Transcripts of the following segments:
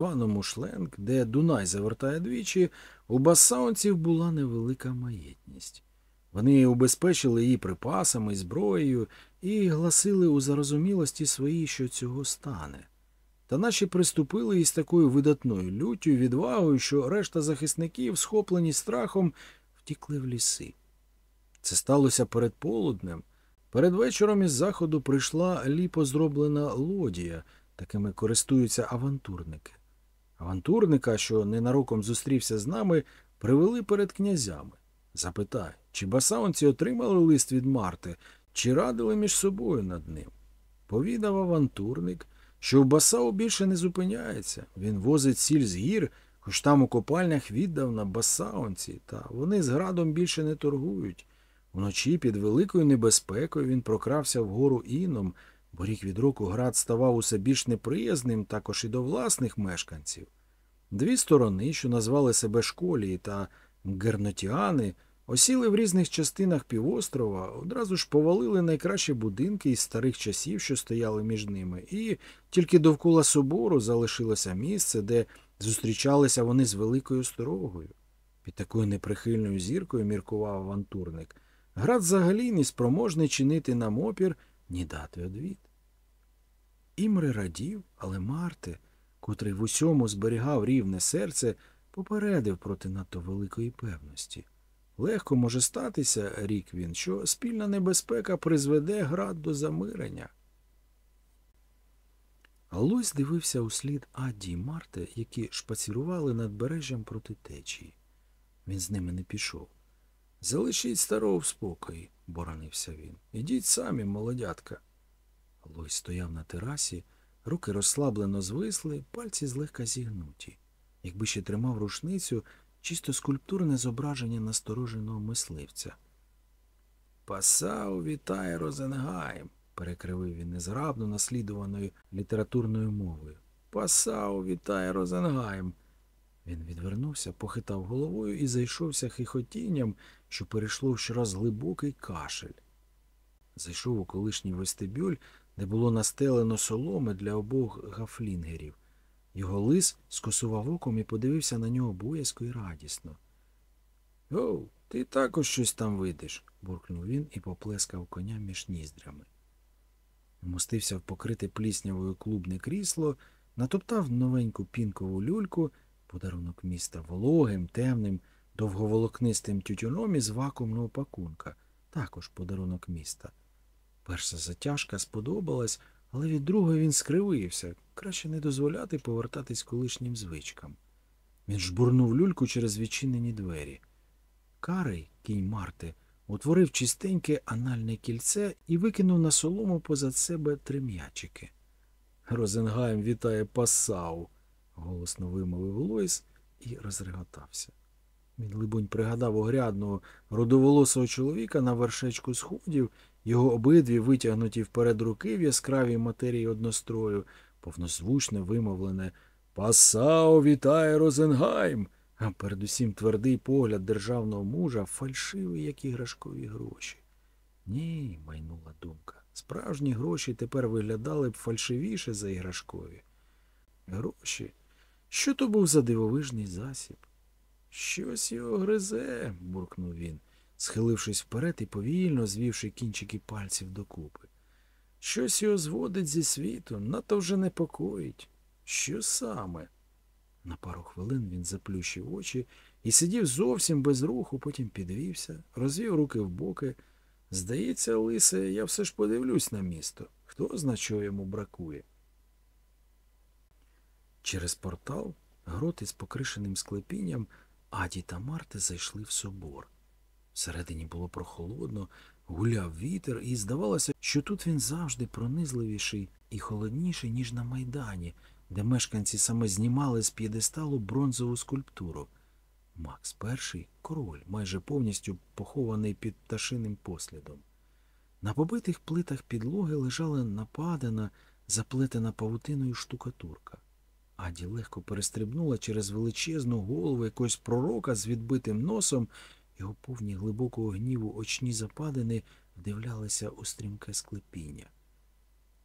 званому Шленк, де Дунай завертає двічі, у басаунців була невелика маєтність. Вони убезпечили її припасами, зброєю і гласили у зарозумілості своїй, що цього стане. Та наші приступили із такою видатною люттю відвагою, що решта захисників, схоплені страхом, втікли в ліси. Це сталося перед полуднем. Перед вечором із заходу прийшла ліпо зроблена лодія, такими користуються авантурники. Авантурника, що ненароком зустрівся з нами, привели перед князями. Запитай, чи басаунці отримали лист від Марти, чи радили між собою над ним. Повідав авантурник, що в Басау більше не зупиняється. Він возить сіль з гір, хоч там у копальнях віддав на басаунці, та вони з градом більше не торгують. Вночі під великою небезпекою він прокрався вгору іном, бо рік від року град ставав усе більш неприязним також і до власних мешканців. Дві сторони, що назвали себе школії та гернотіани, осіли в різних частинах півострова, одразу ж повалили найкращі будинки із старих часів, що стояли між ними, і тільки довкола собору залишилося місце, де зустрічалися вони з великою сторогою. Під такою неприхильною зіркою міркував авантурник. Град взагалі не спроможний чинити нам опір, ні дати одвід. Імри радів, але Марти, котрий в усьому зберігав рівне серце, попередив проти надто великої певності. Легко може статися, рік він, що спільна небезпека призведе град до замирення. Лось дивився услід Адді й Марти, які шпацірували над бережжям проти течії. Він з ними не пішов. Залишіть старого в спокої, боронився він. Ідіть самі, молодятка. Лойс стояв на терасі, руки розслаблено звисли, пальці злегка зігнуті. Якби ще тримав рушницю, чисто скульптурне зображення настороженого мисливця. Пасау вітає Розенгайм, перекривив він незграбно наслідуваною літературною мовою. Пасау вітає Розенгайм. Він відвернувся, похитав головою і зайшовся хихотінням, що перейшло в щораз глибший кашель. Зайшов у колишній вестибюль, де було настелено соломи для обох гафлінгерів. Його лис скосував оком і подивився на нього боязко і радісно. Оу, ти також щось там видиш, буркнув він і поплескав коня між ніздрями. Вмостився в покрите пліснявою клубне крісло, натоптав новеньку пінкову люльку, подарунок міста вологим, темним, довговолокнистим тютюном із вакуумного пакунка, також подарунок міста. Перша затяжка сподобалась, але від другої він скривився, краще не дозволяти повертатись колишнім звичкам. Він жбурнув люльку через відчинені двері. Карий, кінь Марти, утворив чистеньке анальне кільце і викинув на солому позад себе три м'ячики. Розенгайм вітає Пасау, голосно вимовив Лойс і розреготався. Він, либонь, пригадав огрядного рудоволосого чоловіка на вершечку сходів, його обидві витягнуті вперед руки в яскравій матерії однострою, повнозвучне вимовлене Пасау вітає Розенгайм, а передусім твердий погляд державного мужа, фальшивий, як іграшкові гроші. Ні, майнула думка. Справжні гроші тепер виглядали б фальшивіше за іграшкові. Гроші? Що то був за дивовижний засіб? Щось його гризе, буркнув він, схилившись вперед і повільно звівши кінчики пальців докупи. Щось його зводить зі світу, надто вже непокоїть. Що саме? На пару хвилин він заплющив очі і сидів зовсім без руху, потім підвівся, розвів руки в боки. Здається, лисе, я все ж подивлюсь на місто. Хто зна, чого йому бракує. Через портал грот із покришеним склепінням Аді та Марти зайшли в собор. Всередині було прохолодно, гуляв вітер, і здавалося, що тут він завжди пронизливіший і холодніший, ніж на майдані, де мешканці саме знімали з п'єдесталу бронзову скульптуру. Макс І король, майже повністю похований під пташиним послідом. На побитих плитах підлоги лежала нападана, заплетена павутиною штукатурка. Аді легко перестрибнула через величезну голову якогось пророка з відбитим носом, його повні глибокого гніву очні западини вдивлялися у стрімке склепіння.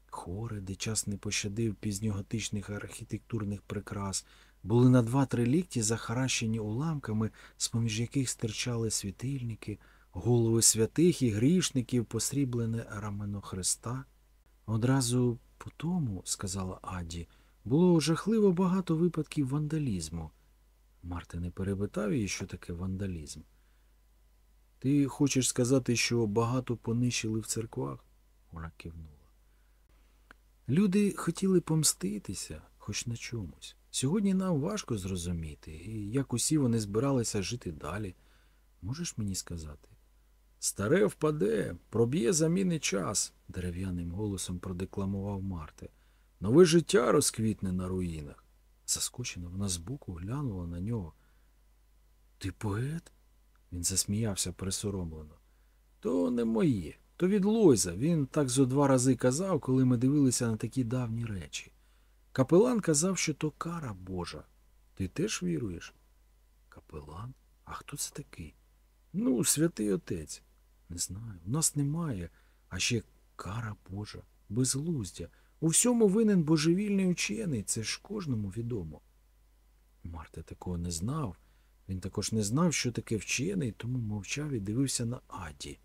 Хори, де час не пощадив пізньоготичних архітектурних прикрас, були на два-три лікті захаращені уламками, з-поміж яких стирчали світильники, голови святих і грішників, посріблене рамено Христа. Одразу по тому, сказала Аді, було жахливо багато випадків вандалізму. Марти не перепитав її, що таке вандалізм. Ти хочеш сказати, що багато понищили в церквах? Вона кивнула. Люди хотіли помститися, хоч на чомусь. Сьогодні нам важко зрозуміти, і як усі вони збиралися жити далі. Можеш мені сказати? Старе впаде, проб'є заміни час, дерев'яним голосом продекламував Марте. Нове життя розквітне на руїнах. Заскочена, вона збоку глянула на нього. Ти поет? Він засміявся присоромлено. То не моє, то від Лойза. Він так зо два рази казав, коли ми дивилися на такі давні речі. Капелан казав, що то кара Божа. Ти теж віруєш? Капелан? А хто це такий? Ну, святий отець. Не знаю. У нас немає. А ще кара Божа, безглуздя. У всьому винен божевільний учений, це ж кожному відомо. Марта такого не знав. Він також не знав, що таке вчений, тому мовчав і дивився на Аді.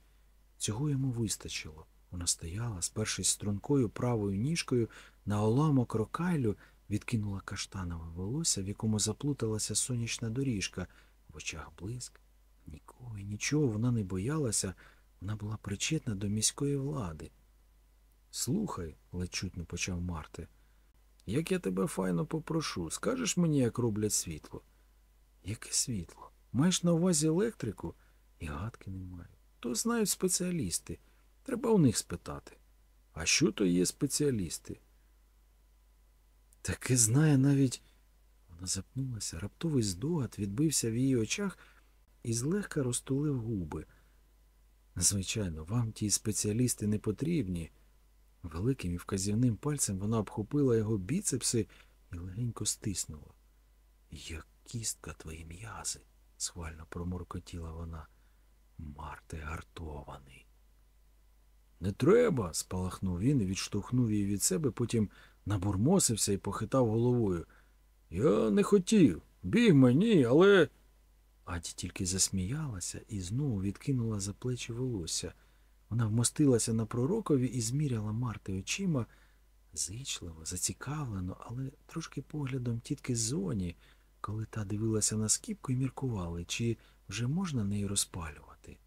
Цього йому вистачило. Вона стояла, спершись стрункою правою ніжкою, на оламок рокайлю відкинула каштанове волосся, в якому заплуталася сонячна доріжка, в очах блиск. Нікого і нічого вона не боялася, вона була причетна до міської влади. Слухай, ледь чутно почав Марти, як я тебе файно попрошу, скажеш мені, як роблять світло? Яке світло? Маєш на увазі електрику? І гадки не маю. То знають спеціалісти. Треба у них спитати. А що то є спеціалісти? Таке знає навіть. Вона запнулася, раптовий здогад відбився в її очах і злегка розтулив губи. Звичайно, вам ті спеціалісти не потрібні. Великим і вказівним пальцем вона обхопила його біцепси і легенько стиснула. Як кістка твої м'язи, схвально проморкотіла вона. Марте гартований. Не треба, спалахнув він і відштовхнув її від себе, потім набурмосився і похитав головою. Я не хотів. Біг мені, але. Аді тільки засміялася і знову відкинула за плечі волосся. Вона вмостилася на пророкові і зміряла Марти очима зичливо, зацікавлено, але трошки поглядом тітки Зоні, коли та дивилася на скіпку і міркували, чи вже можна неї розпалювати.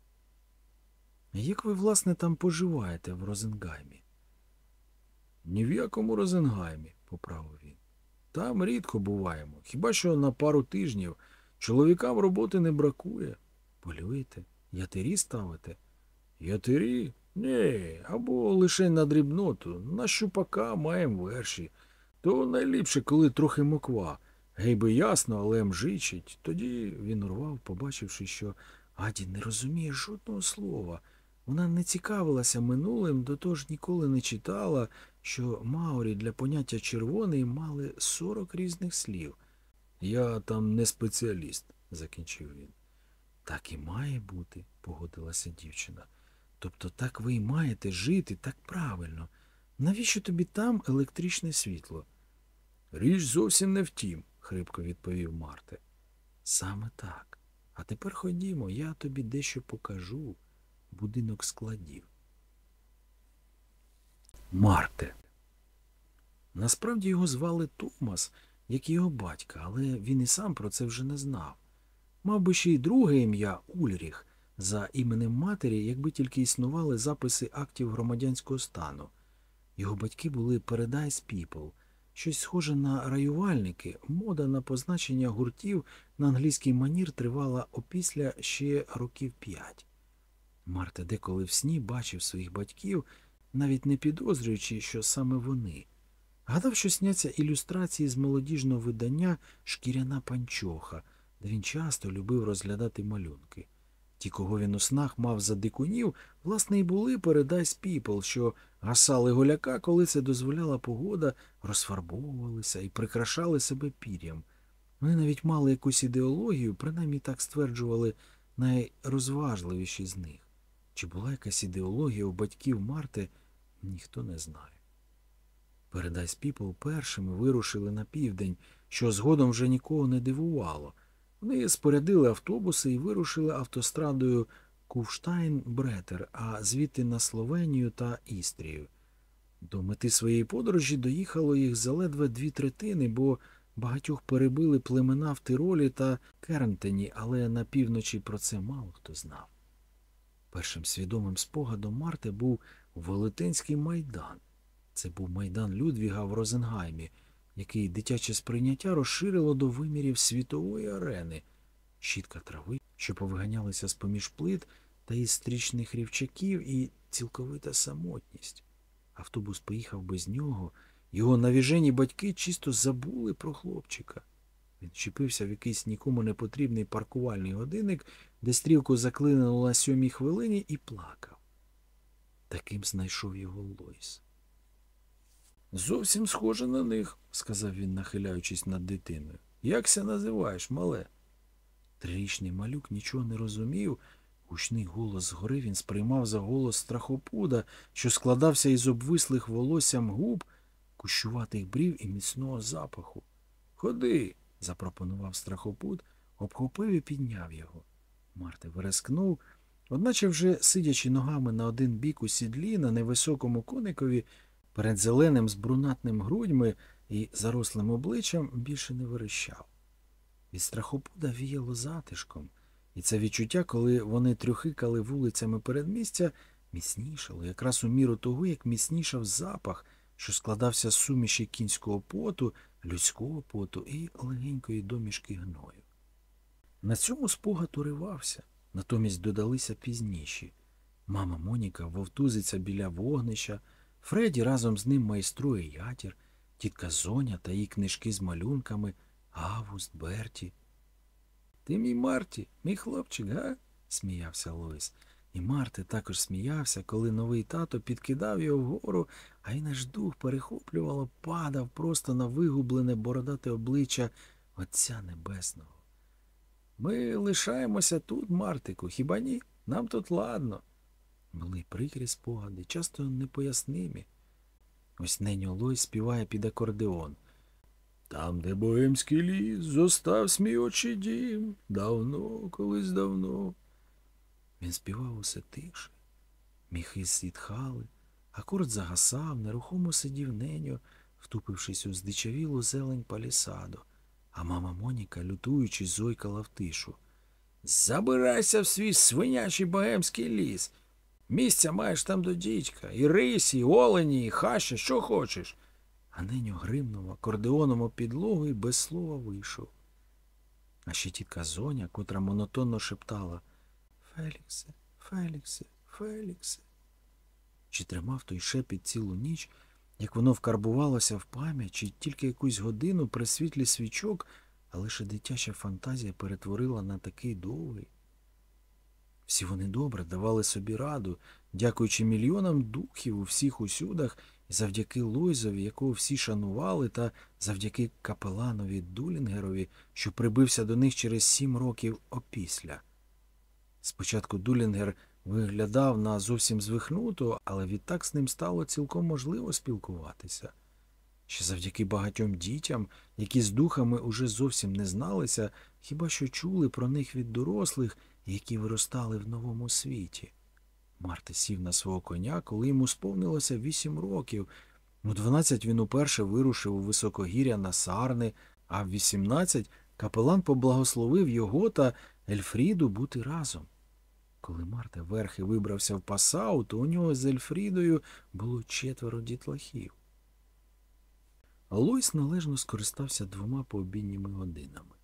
Як ви, власне, там поживаєте в Розенгаймі? Ні в якому Розенгаймі, поправив він. Там рідко буваємо, хіба що на пару тижнів. Чоловікам роботи не бракує. Полюєте? Ятирі ставите? Ятирі? Ні, або лише на дрібноту. На щупака маємо верші. То найліпше, коли трохи моква. Гей би ясно, але мжичить. Тоді він урвав, побачивши, що Аді не розуміє жодного слова. Вона не цікавилася минулим, до того ж ніколи не читала, що Маорі для поняття червоний мали сорок різних слів. Я там не спеціаліст, закінчив він. Так і має бути, погодилася дівчина. Тобто так ви й маєте жити так правильно. Навіщо тобі там електричне світло? Річ зовсім не втім, хрипко відповів Марте. Саме так. А тепер ходімо, я тобі дещо покажу. Будинок складів. Марте. Насправді його звали Томас, як і його батька, але він і сам про це вже не знав. Мав би ще й друге ім'я Ульріх за іменем матері, якби тільки існували записи актів громадянського стану. Його батьки були Paradise People, щось схоже на раювальники, мода на позначення гуртів на англійський манір тривала опісля ще років п'ять. Марта деколи в сні бачив своїх батьків, навіть не підозрюючи, що саме вони. Гадав, що сняться ілюстрації з молодіжного видання Шкіряна панчоха, де він часто любив розглядати малюнки. Ті, кого він у снах мав за дикунів, власне, і були передай піпл, що гасали голяка, коли це дозволяла погода, розфарбовувалися і прикрашали себе пір'ям. Вони навіть мали якусь ідеологію, принаймні так стверджували найрозважливіші з них. Чи була якась ідеологія у батьків Марти, ніхто не знає. Передайс Піпл першими вирушили на південь, що згодом вже нікого не дивувало. Вони спорядили автобуси і вирушили автострадою Кувштайн-Бретер, а звідти на Словенію та Істрію. До мети своєї подорожі доїхало їх заледве дві третини, бо багатьох перебили племена в Тиролі та Кернтені, але на півночі про це мало хто знав. Першим свідомим спогадом Марти був Велетенський майдан. Це був майдан Людвіга в Розенгаймі, який дитяче сприйняття розширило до вимірів світової арени, щітка трави, що повиганялися з поміж плит та із стрічних рівчаків, і цілковита самотність. Автобус поїхав без нього, його навіжені батьки чисто забули про хлопчика. Він чіпився в якийсь нікому не потрібний паркувальний годинник, де стрілку заклинило на сьомій хвилині, і плакав. Таким знайшов його Лойс. Зовсім схоже на них, сказав він, нахиляючись над дитиною. Якся називаєш, мале? Трирічний малюк нічого не розумів. Гучний голос згори він сприймав за голос страхопуда, що складався із обвислих волоссям губ, кущуватих брів і міцного запаху. Ходи, запропонував страхопуд, обхопив і підняв його. Марти верескнув, одначе вже сидячи ногами на один бік у сідлі на невисокому коникові, перед зеленим з брунатним грудьми і зарослим обличчям більше не верещав. Від страхопуда віяло затишком, і це відчуття, коли вони трюхикали вулицями передмістя, міцнішало, якраз у міру того, як міцнішав запах, що складався з суміші кінського поту, людського поту і легенької домішки гною. На цьому спогад уривався, натомість додалися пізніші. Мама Моніка вовтузиться біля вогнища, Фредді разом з ним майструє ятір, тітка Зоня та її книжки з малюнками, Август, Берті. Ти мій Марті, мій хлопчик, га? сміявся Лойс. І Марти також сміявся, коли новий тато підкидав його вгору, а й наш дух перехоплювало, падав просто на вигублене бородате обличчя Отця Небесного. Ми лишаємося тут, Мартику, хіба ні? Нам тут ладно. Були прикрі спогади, часто непояснимі. Ось неньо Лойс співає під акордеон. Там, де боємський ліс, зостав сміючий дім, давно, колись давно. Він співав усе тише. Міхи зітхали, акорд загасав, нерухомо сидів неньо, втупившись у здичавілу зелень палісаду, а мама Моніка, лютуючи, зойкала в тишу. Забирайся в свій свинячий богемський ліс. Місця маєш там до дідька, і рисі, і олені, і хаща, що хочеш. А неньо гримнув акордеоном об підлогу і без слова вийшов. А ще тітка Зоня, котра монотонно шептала Феліксе, Феліксе, Феліксе. Чи тримав той шепіт цілу ніч, як воно вкарбувалося в пам'ять, чи тільки якусь годину при світлі свічок, а лише дитяча фантазія перетворила на такий довгий. Всі вони добре давали собі раду, дякуючи мільйонам духів у всіх усюдах, і завдяки Лойзові, якого всі шанували, та завдяки капеланові Дулінгерові, що прибився до них через сім років опісля. Спочатку Дулінгер виглядав на зовсім звихнуто, але відтак з ним стало цілком можливо спілкуватися. Ще завдяки багатьом дітям, які з духами уже зовсім не зналися, хіба що чули про них від дорослих, які виростали в новому світі. Марти сів на свого коня, коли йому сповнилося вісім років. У дванадцять він уперше вирушив у високогір'я на Сарни, а в вісімнадцять капелан поблагословив його та Ельфріду бути разом. Коли Марта верхи вибрався в Пасау, то у нього з Ельфрідою було четверо дітлахів. Лойс належно скористався двома пообідніми годинами.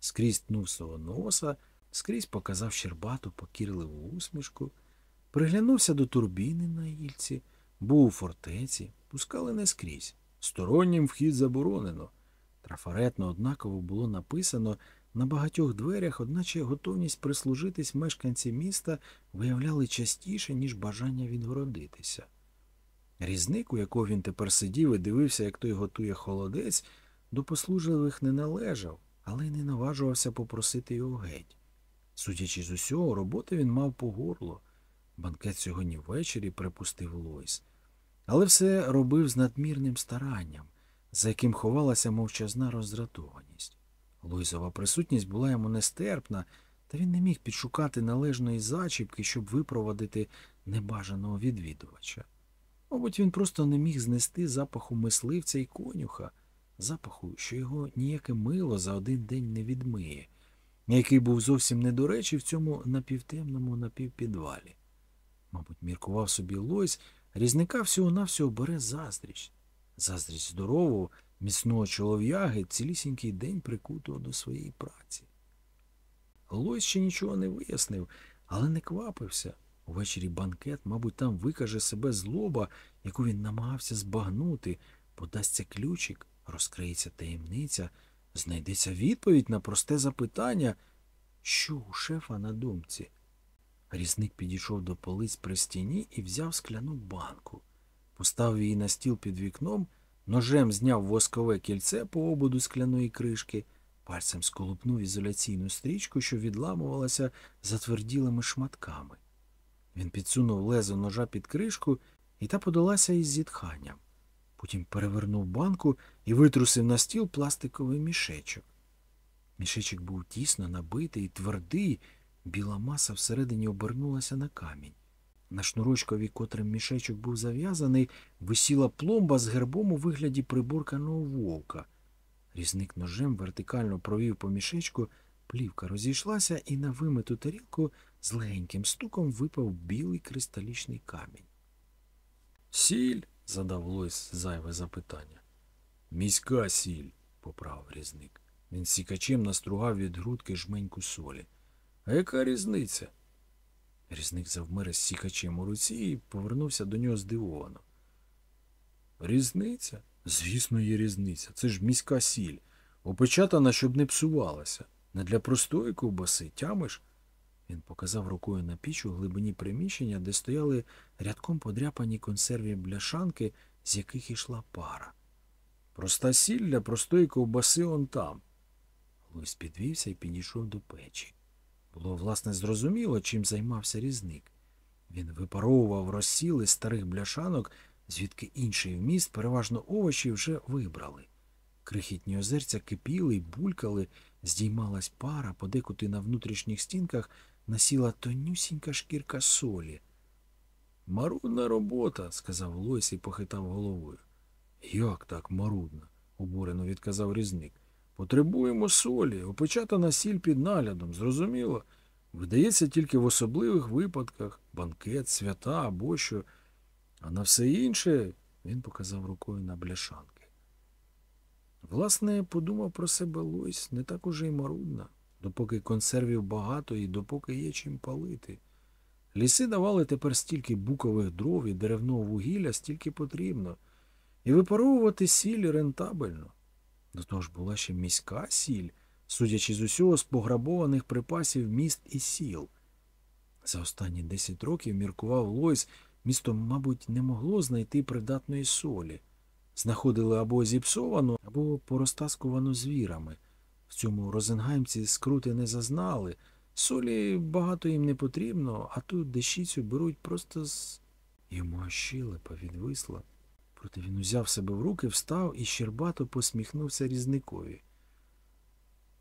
Скрізь тнув свого носа, скрізь показав щербату покірливу усмішку, приглянувся до турбіни на гільці, був у фортеці, пускали не скрізь. Стороннім вхід заборонено. Трафаретно однаково було написано на багатьох дверях, одначе готовність прислужитись мешканці міста виявляли частіше, ніж бажання відгородитися. Різник, у якого він тепер сидів і дивився, як той готує холодець, до послужливих не належав, але й не наважувався попросити його геть. Судячи з усього, роботи він мав по горло. Банкет сьогодні ввечері припустив Лойс. але все робив з надмірним старанням, за яким ховалася мовчазна роздратованість. Лойсова присутність була йому нестерпна, та він не міг підшукати належної зачіпки, щоб випровадити небажаного відвідувача. Мабуть, він просто не міг знести запаху мисливця і конюха, запаху, що його ніяке мило за один день не відмиє, який був зовсім не до речі в цьому напівтемному напівпідвалі. Мабуть, міркував собі Лойс, різника всього-навсього бере заздріч. Заздріч здорового, міцного чолов'яги, цілісінький день прикутого до своєї праці. Лойс ще нічого не вияснив, але не квапився. Увечері банкет, мабуть, там викаже себе злоба, яку він намагався збагнути, подасться ключик, розкриється таємниця, знайдеться відповідь на просте запитання, що у шефа на думці. Різник підійшов до полиць при стіні і взяв скляну банку. Поставив її на стіл під вікном, ножем зняв воскове кільце по ободу скляної кришки, пальцем сколупнув ізоляційну стрічку, що відламувалася затверділими шматками. Він підсунув лезо ножа під кришку, і та подалася із зітханням. Потім перевернув банку і витрусив на стіл пластиковий мішечок. Мішечок був тісно набитий і твердий, біла маса всередині обернулася на камінь. На шнурочкові, котрим мішечок був зав'язаний, висіла пломба з гербом у вигляді приборканого вовка. Різник ножем вертикально провів по мішечку, плівка розійшлася, і на вимиту тарілку з легеньким стуком випав білий кристалічний камінь. Сіль? задав Лойс зайве запитання. Міська сіль, поправив різник. Він сікачем настругав від грудки жменьку солі. А яка різниця? Різник завмер з сікачем у руці і повернувся до нього здивовано. Різниця? Звісно, є різниця. Це ж міська сіль. Опечатана, щоб не псувалася. Не для простої ковбаси, тямиш? Він показав рукою на піч у глибині приміщення, де стояли рядком подряпані консерві бляшанки, з яких ішла пара. Проста сіль для простої ковбаси он там. Луїс підвівся і підійшов до печі. Було, власне, зрозуміло, чим займався різник. Він випаровував розсіли старих бляшанок, звідки інший вміст, переважно овочі, вже вибрали. Крихітні озерця кипіли й булькали, здіймалась пара, подекуди на внутрішніх стінках насіла тонюсінька шкірка солі. Марудна робота, сказав Лойс і похитав головою. Як так марудна? обурено відказав різник. Потребуємо солі, опечатана сіль під наглядом, зрозуміло. Видається тільки в особливих випадках банкет, свята або що. А на все інше він показав рукою на бляшанки. Власне, подумав про себе Лойс не так уже й марудна, допоки консервів багато і допоки є чим палити. Ліси давали тепер стільки букових дров і деревного вугілля, стільки потрібно, і випаровувати сіль рентабельно. До того ж була ще міська сіль, судячи з усього з пограбованих припасів міст і сіл. За останні десять років міркував Лойс, місто, мабуть, не могло знайти придатної солі. Знаходили або зіпсовану, або порозтаскувану звірами. В цьому розенгаймці скрути не зазнали. Солі багато їм не потрібно, а тут дещицю беруть просто з. Йому аж щелепа відвисла. Проте він узяв себе в руки, встав і щербато посміхнувся різникові.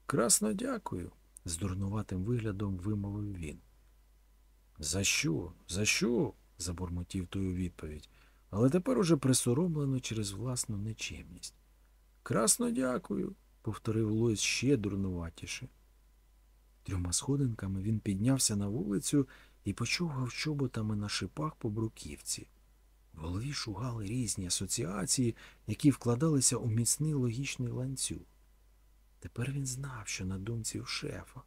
Красно дякую, з дурнуватим виглядом вимовив він. За що? За що? забурмотів той у відповідь, але тепер уже присоромлено через власну нечемність. Красно дякую, повторив Лойс ще дурнуватіше. Трьома сходинками він піднявся на вулицю і почовгав чоботами на шипах по бруківці. В голові шугали різні асоціації, які вкладалися у міцний логічний ланцюг. Тепер він знав, що на думці у шефа,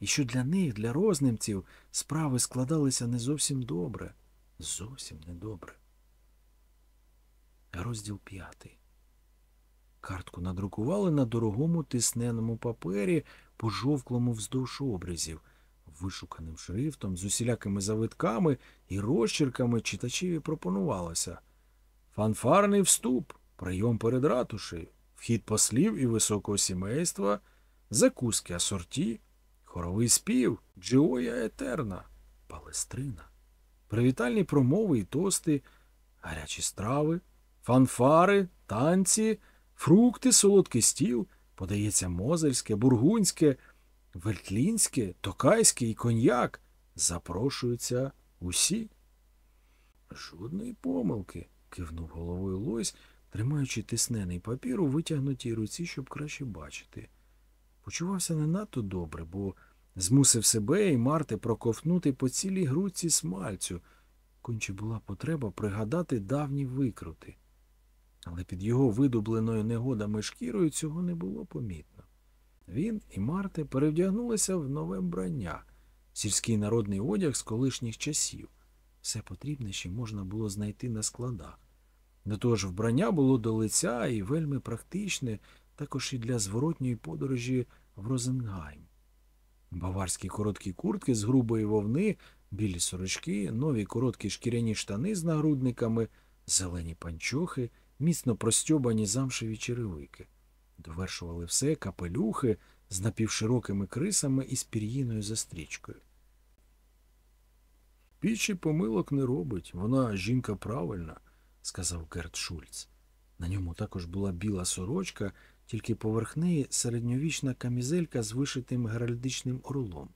і що для них, для рознимців, справи складалися не зовсім добре, зовсім недобре. Розділ п'ятий. Картку надрукували на дорогому тисненому папері, пожовклому вздовж обрізів, вишуканим шрифтом, з усілякими завитками і розчірками читачеві пропонувалося. Фанфарний вступ, прийом перед ратушею, вхід послів і високого сімейства, закуски асорті, хоровий спів, джіоя етерна, палестрина, привітальні промови і тости, гарячі страви, фанфари, танці, фрукти, солодкий стіл, подається мозельське, бургунське, вельтлінське, токайське і коньяк. Запрошуються усі. Жодної помилки, кивнув головою Лойс, тримаючи тиснений папір у витягнутій руці, щоб краще бачити. Почувався не надто добре, бо змусив себе і Марти проковтнути по цілій грудці смальцю, конче була потреба пригадати давні викрути. Але під його видубленою негодами шкірою цього не було помітно. Він і Марти перевдягнулися в нове вбрання, сільський народний одяг з колишніх часів. Все потрібне ще можна було знайти на складах. До того ж, вбрання було до лиця і вельми практичне, також і для зворотньої подорожі в Розенгайм. Баварські короткі куртки з грубої вовни, білі сорочки, нові короткі шкіряні штани з нагрудниками, зелені панчохи, міцно простьобані замшеві черевики. Довершували все капелюхи з напівширокими крисами і з пір'їною застрічкою. Пічі помилок не робить, вона жінка правильна, сказав Герт Шульц. На ньому також була біла сорочка, тільки поверх неї середньовічна камізелька з вишитим геральдичним орлом.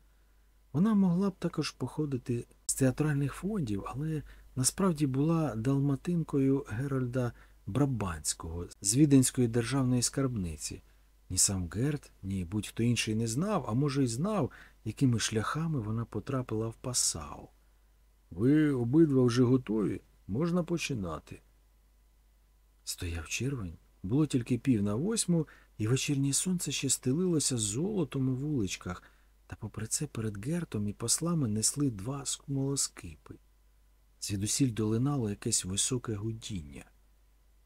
Вона могла б також походити з театральних фондів, але насправді була далматинкою Геральда Брабанського з Віденської державної скарбниці. Ні сам Герт, ні будь-хто інший не знав, а може й знав, якими шляхами вона потрапила в Пасау. Ви обидва вже готові? Можна починати. Стояв червень. Було тільки пів на восьму, і вечірнє сонце ще стелилося золотом у вуличках, та попри це перед Гертом і послами несли два смолоскипи. Звідусіль долинало якесь високе гудіння.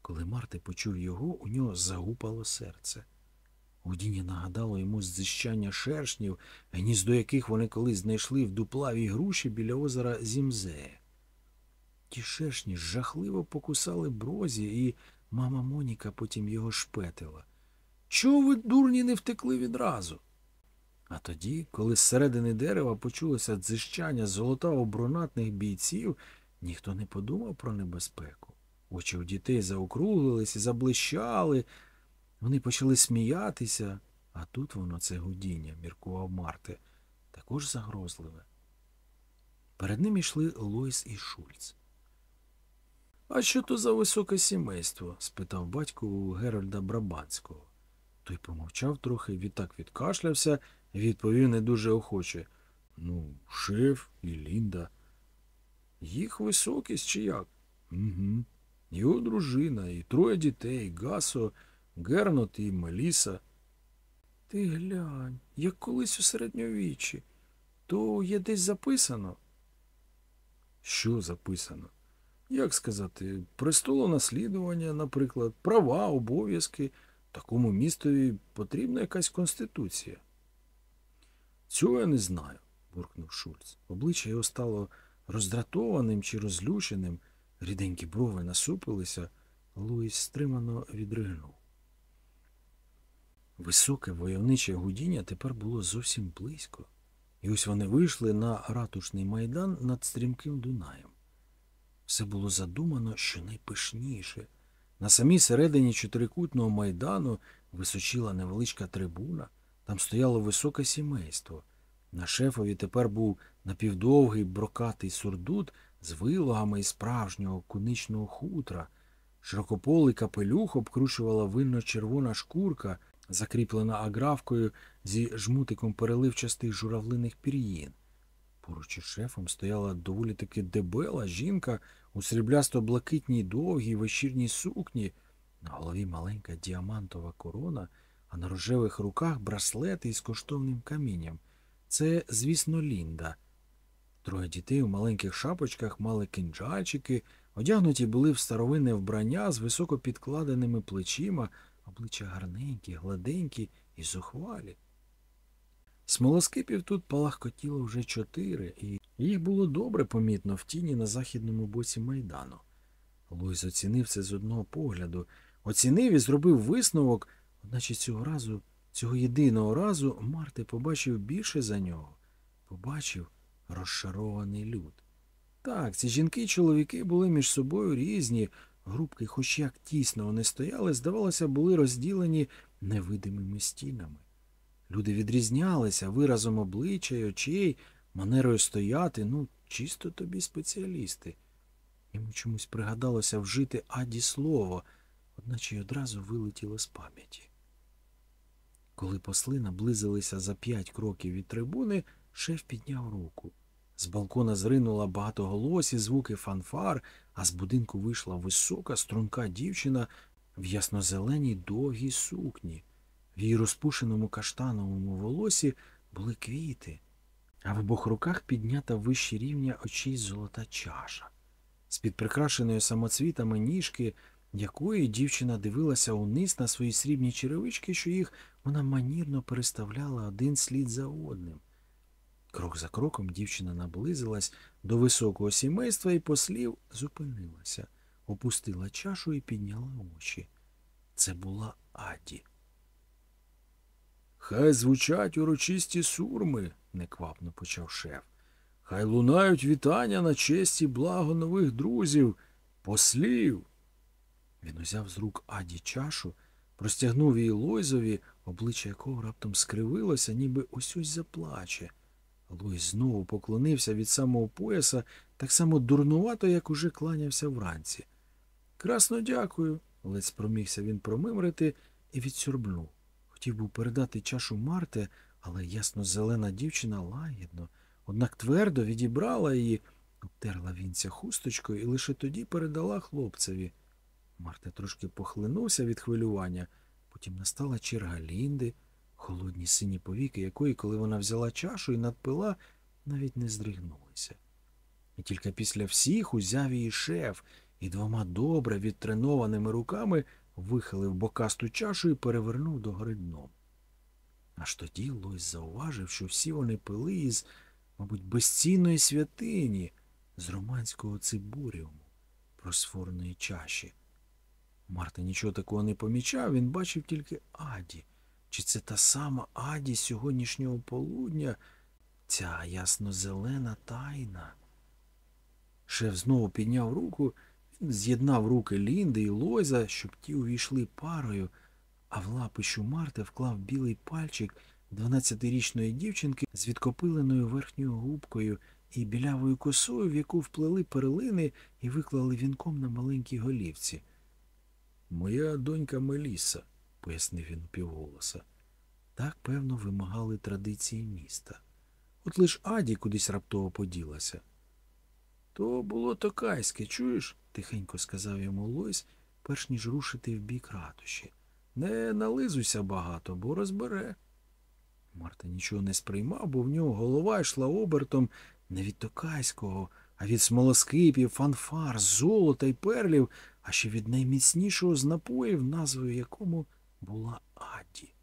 Коли Марти почув його, у нього загупало серце. Гудіння нагадало йому ззищання шершнів, гніздо яких вони колись знайшли в дуплавій груші біля озера Зімзеє. Ті шершні жахливо покусали брозі, і мама Моніка потім його шпетила. Чого ви, дурні, не втекли відразу? А тоді, коли зсередини дерева почулося дзищання золотаво брунатних бійців, ніхто не подумав про небезпеку. Очі у дітей заокруглились і заблищали. Вони почали сміятися, а тут воно це гудіння, міркував Марти, також загрозливе. Перед ним йшли Лойс і Шульц. А що то за високе сімейство? спитав батько у Геральда Брабанського. Той помовчав трохи, відтак відкашлявся і відповів не дуже охоче. Ну, шеф і Лінда. Їх високість чи як? Угу. Його дружина, і троє дітей, Гасо, Гернот і Меліса. Ти глянь, як колись у середньовіччі. То є десь записано. Що записано? Як сказати, престолонаслідування, наприклад, права, обов'язки. Такому містові потрібна якась конституція. Цього я не знаю, буркнув Шульц. Обличчя його стало роздратованим чи розлюченим, ріденькі брови насупилися, Луїс стримано відригнув. Високе войовниче гудіння тепер було зовсім близько, і ось вони вийшли на ратушний майдан над стрімким Дунаєм. Все було задумано щонайпишніше. На самій середині чотирикутного майдану височила невеличка трибуна, там стояло високе сімейство. На шефові тепер був напівдовгий брокатий сурдут з вилогами із справжнього куничного хутра. Широкополий капелюх обкручувала винно-червона шкурка, закріплена аграфкою зі жмутиком переливчастих журавлиних пір'їн. Поруч із шефом стояла доволі таки дебела жінка у сріблясто-блакитній довгій вечірній сукні, на голові маленька діамантова корона, а на рожевих руках браслети із коштовним камінням. Це, звісно, Лінда. Троє дітей у маленьких шапочках мали кинджальчики, одягнуті були в старовинне вбрання з високо підкладеними плечима, обличчя гарненькі, гладенькі і зухвалі. Смолоскипів тут палахкотіло вже чотири, і їх було добре помітно в тіні на західному боці майдану. Луїс оцінив це з одного погляду, оцінив і зробив висновок, одначе цього разу, цього єдиного разу, Марти побачив більше за нього, побачив розшарований люд. Так, ці жінки й чоловіки були між собою різні. Групки, хоч як тісно вони стояли, здавалося, були розділені невидимими стінами. Люди відрізнялися виразом обличчя й очей, манерою стояти, ну, чисто тобі спеціалісти. Йому чомусь пригадалося вжити аді слово, одначе й одразу вилетіло з пам'яті. Коли посли наблизилися за п'ять кроків від трибуни, шеф підняв руку. З балкона зринула багатоголосі звуки фанфар, а з будинку вийшла висока, струнка дівчина в яснозеленій довгій сукні. В її розпушеному каштановому волосі були квіти, а в обох руках піднята вище рівня очей золота чаша. З-під прикрашеної самоцвітами ніжки, якої дівчина дивилася униз на свої срібні черевички, що їх вона манірно переставляла один слід за одним. Крок за кроком дівчина наблизилась до високого сімейства і послів зупинилася, опустила чашу і підняла очі. Це була Аді. Хай звучать урочисті сурми, неквапно почав шеф. Хай лунають вітання на честь і благо нових друзів, послів. Він узяв з рук Аді чашу, простягнув її Лойзові, обличчя якого раптом скривилося, ніби ось ось заплаче. Лойз знову поклонився від самого пояса, так само дурнувато, як уже кланявся вранці. Красно дякую, ледь спромігся він промимрити і відсюрбнув. Хотів був передати чашу Марте, але ясно зелена дівчина лагідно, однак твердо відібрала її, обтерла вінця хусточкою і лише тоді передала хлопцеві. Марта трошки похлинувся від хвилювання, потім настала черга Лінди, холодні сині повіки, якої, коли вона взяла чашу і надпила, навіть не здригнулися. І тільки після всіх узяв її шеф і двома добре відтренованими руками вихилив бокасту чашу і перевернув догори дном. Аж тоді Лось зауважив, що всі вони пили із, мабуть, безцінної святині, з романського цибуріуму, просфорної чаші. Марта нічого такого не помічав, він бачив тільки Аді. Чи це та сама Аді сьогоднішнього полудня, ця ясно-зелена тайна? Шеф знову підняв руку, з'єднав руки Лінди і Лойза, щоб ті увійшли парою, а в лапищу Марти вклав білий пальчик дванадцятирічної дівчинки з відкопиленою верхньою губкою і білявою косою, в яку вплели перлини і виклали вінком на маленькій голівці. Моя донька Меліса, пояснив він півголоса. Так, певно, вимагали традиції міста. От лиш Аді кудись раптово поділася. То було токайське, чуєш? тихенько сказав йому Лойс, перш ніж рушити в бік ратуші. Не нализуйся багато, бо розбере. Марта нічого не сприймав, бо в нього голова йшла обертом не від токайського, а від смолоскипів, фанфар, золота й перлів, а ще від найміцнішого з напоїв, назвою якому була Аді.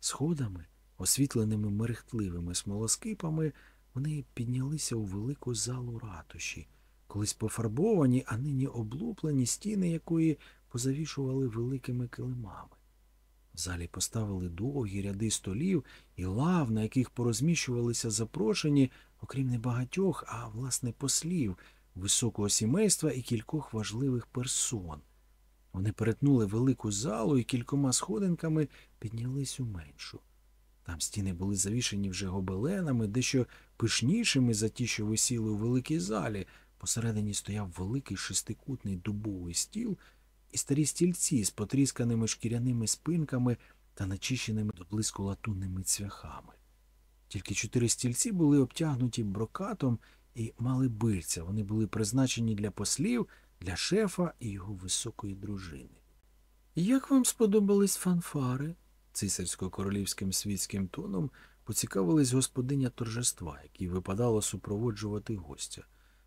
Сходами, освітленими мерехтливими смолоскипами, вони піднялися у велику залу ратуші, колись пофарбовані, а нині облуплені стіни якої позавішували великими килимами. В залі поставили довгі ряди столів і лав, на яких порозміщувалися запрошені, окрім небагатьох, а власне послів, високого сімейства і кількох важливих персон. Вони перетнули велику залу і кількома сходинками піднялись у меншу. Там стіни були завішені вже гобеленами, дещо пишнішими за ті, що висіли у великій залі. Посередині стояв великий шестикутний дубовий стіл і старі стільці з потрісканими шкіряними спинками та начищеними до блиску латунними цвяхами. Тільки чотири стільці були обтягнуті брокатом і мали бильця. Вони були призначені для послів, для шефа і його високої дружини. Як вам сподобались фанфари? цисарсько-королівським світським тоном поцікавилась господиня торжества, якій випадало супроводжувати гостя.